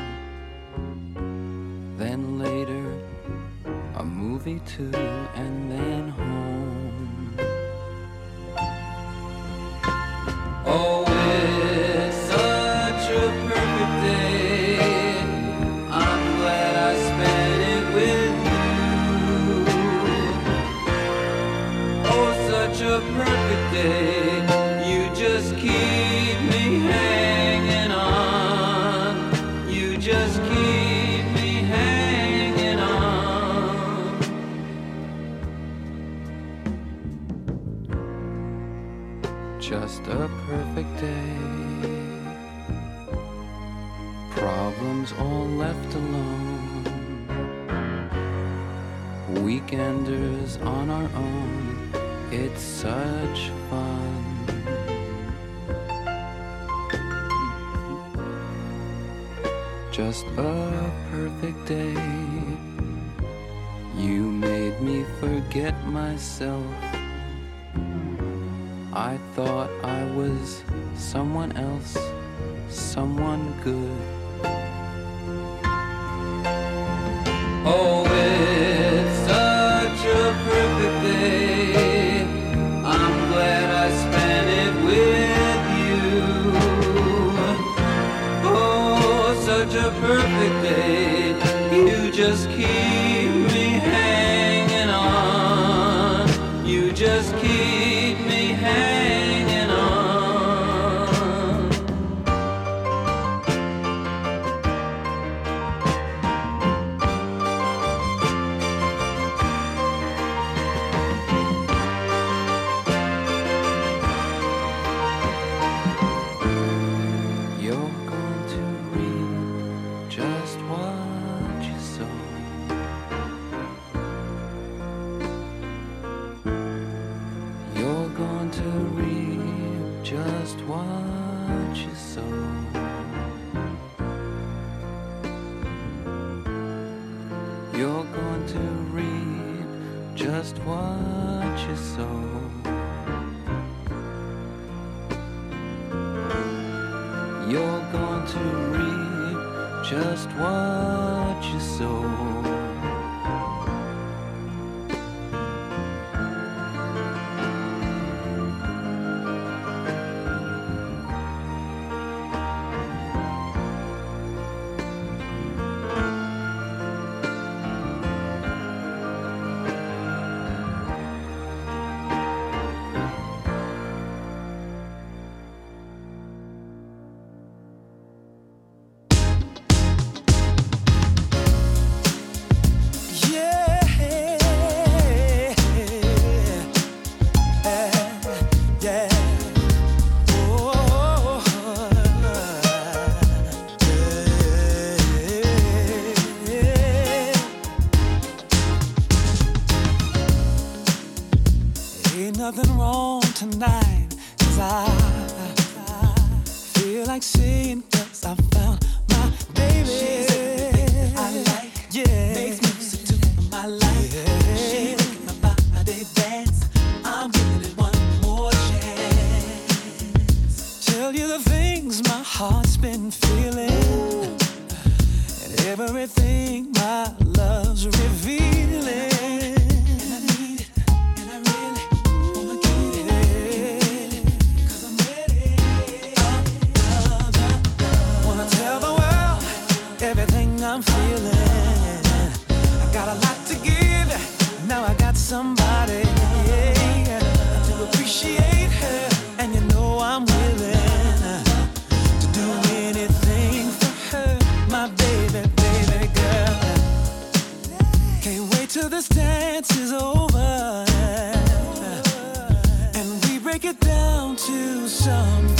Movie too, and then home. Someone else, someone heart's been feeling, and everything my love's revealing. I need it, and I really wanna give it, 'cause I'm ready. Love, love, wanna tell the world everything I'm feeling. I got a lot to give, now I got somebody. some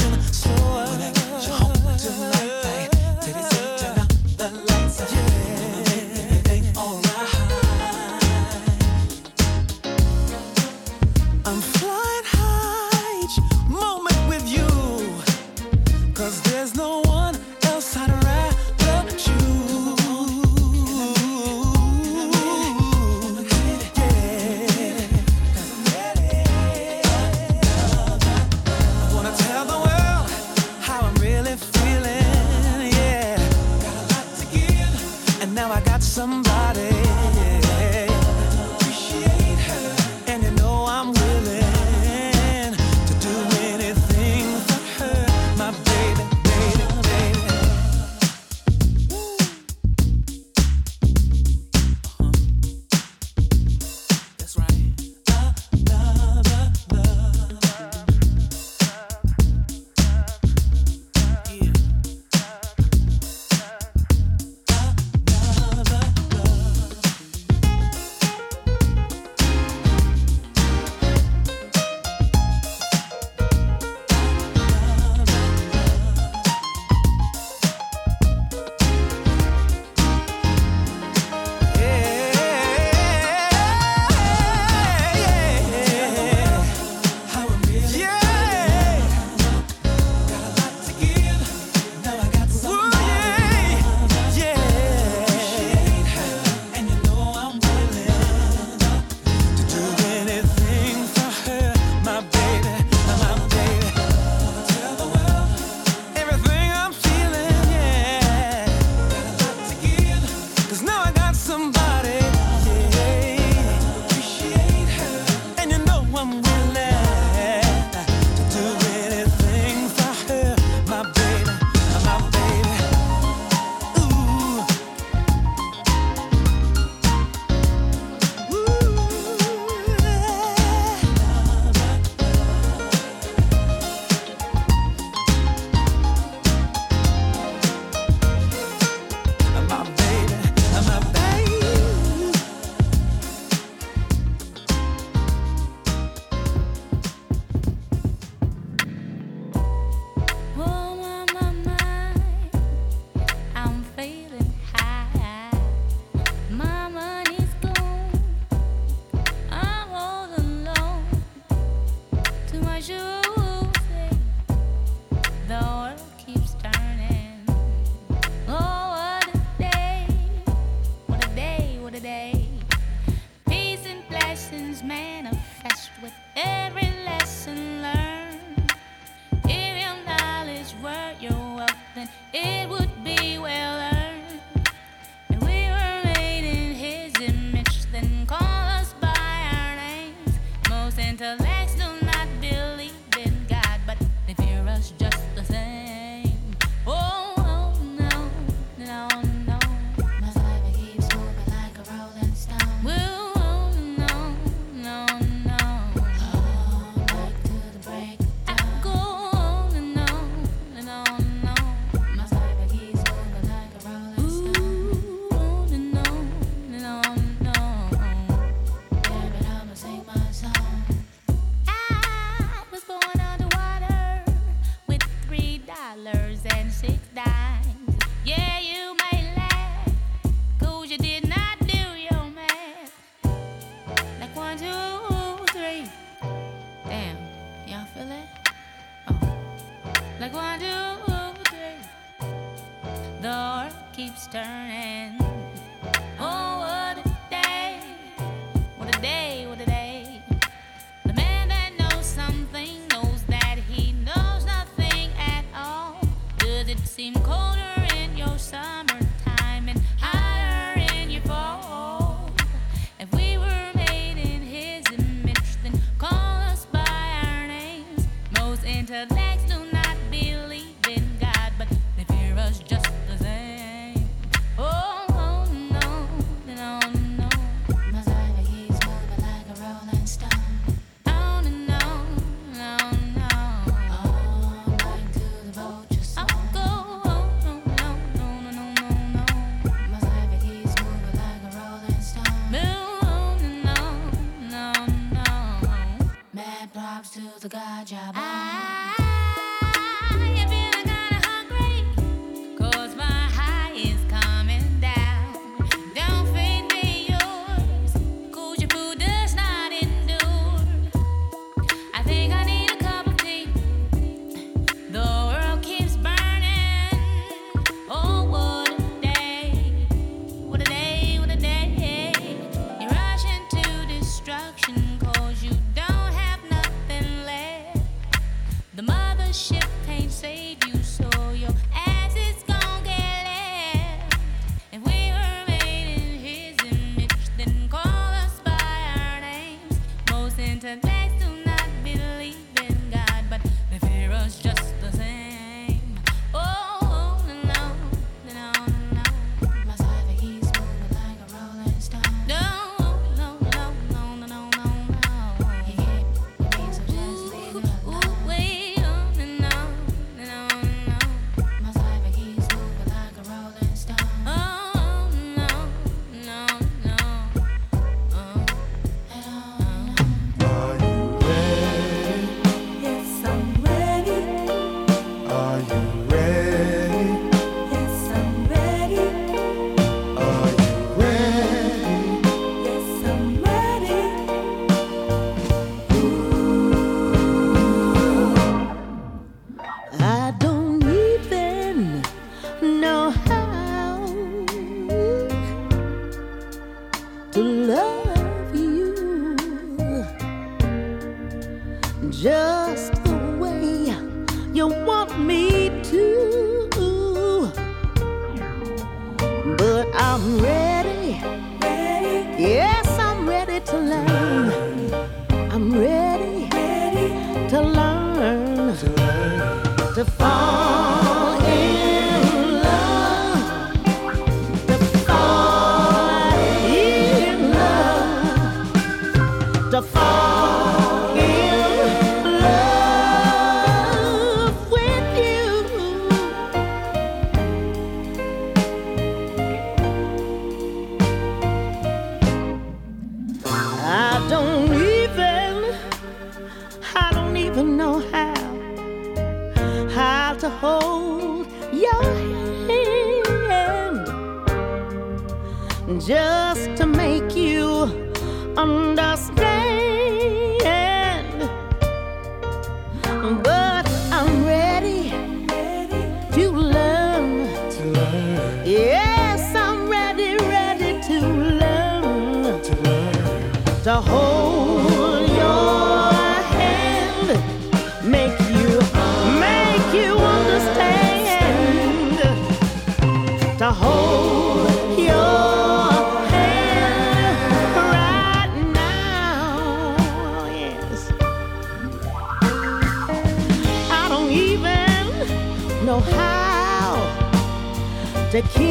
to keep.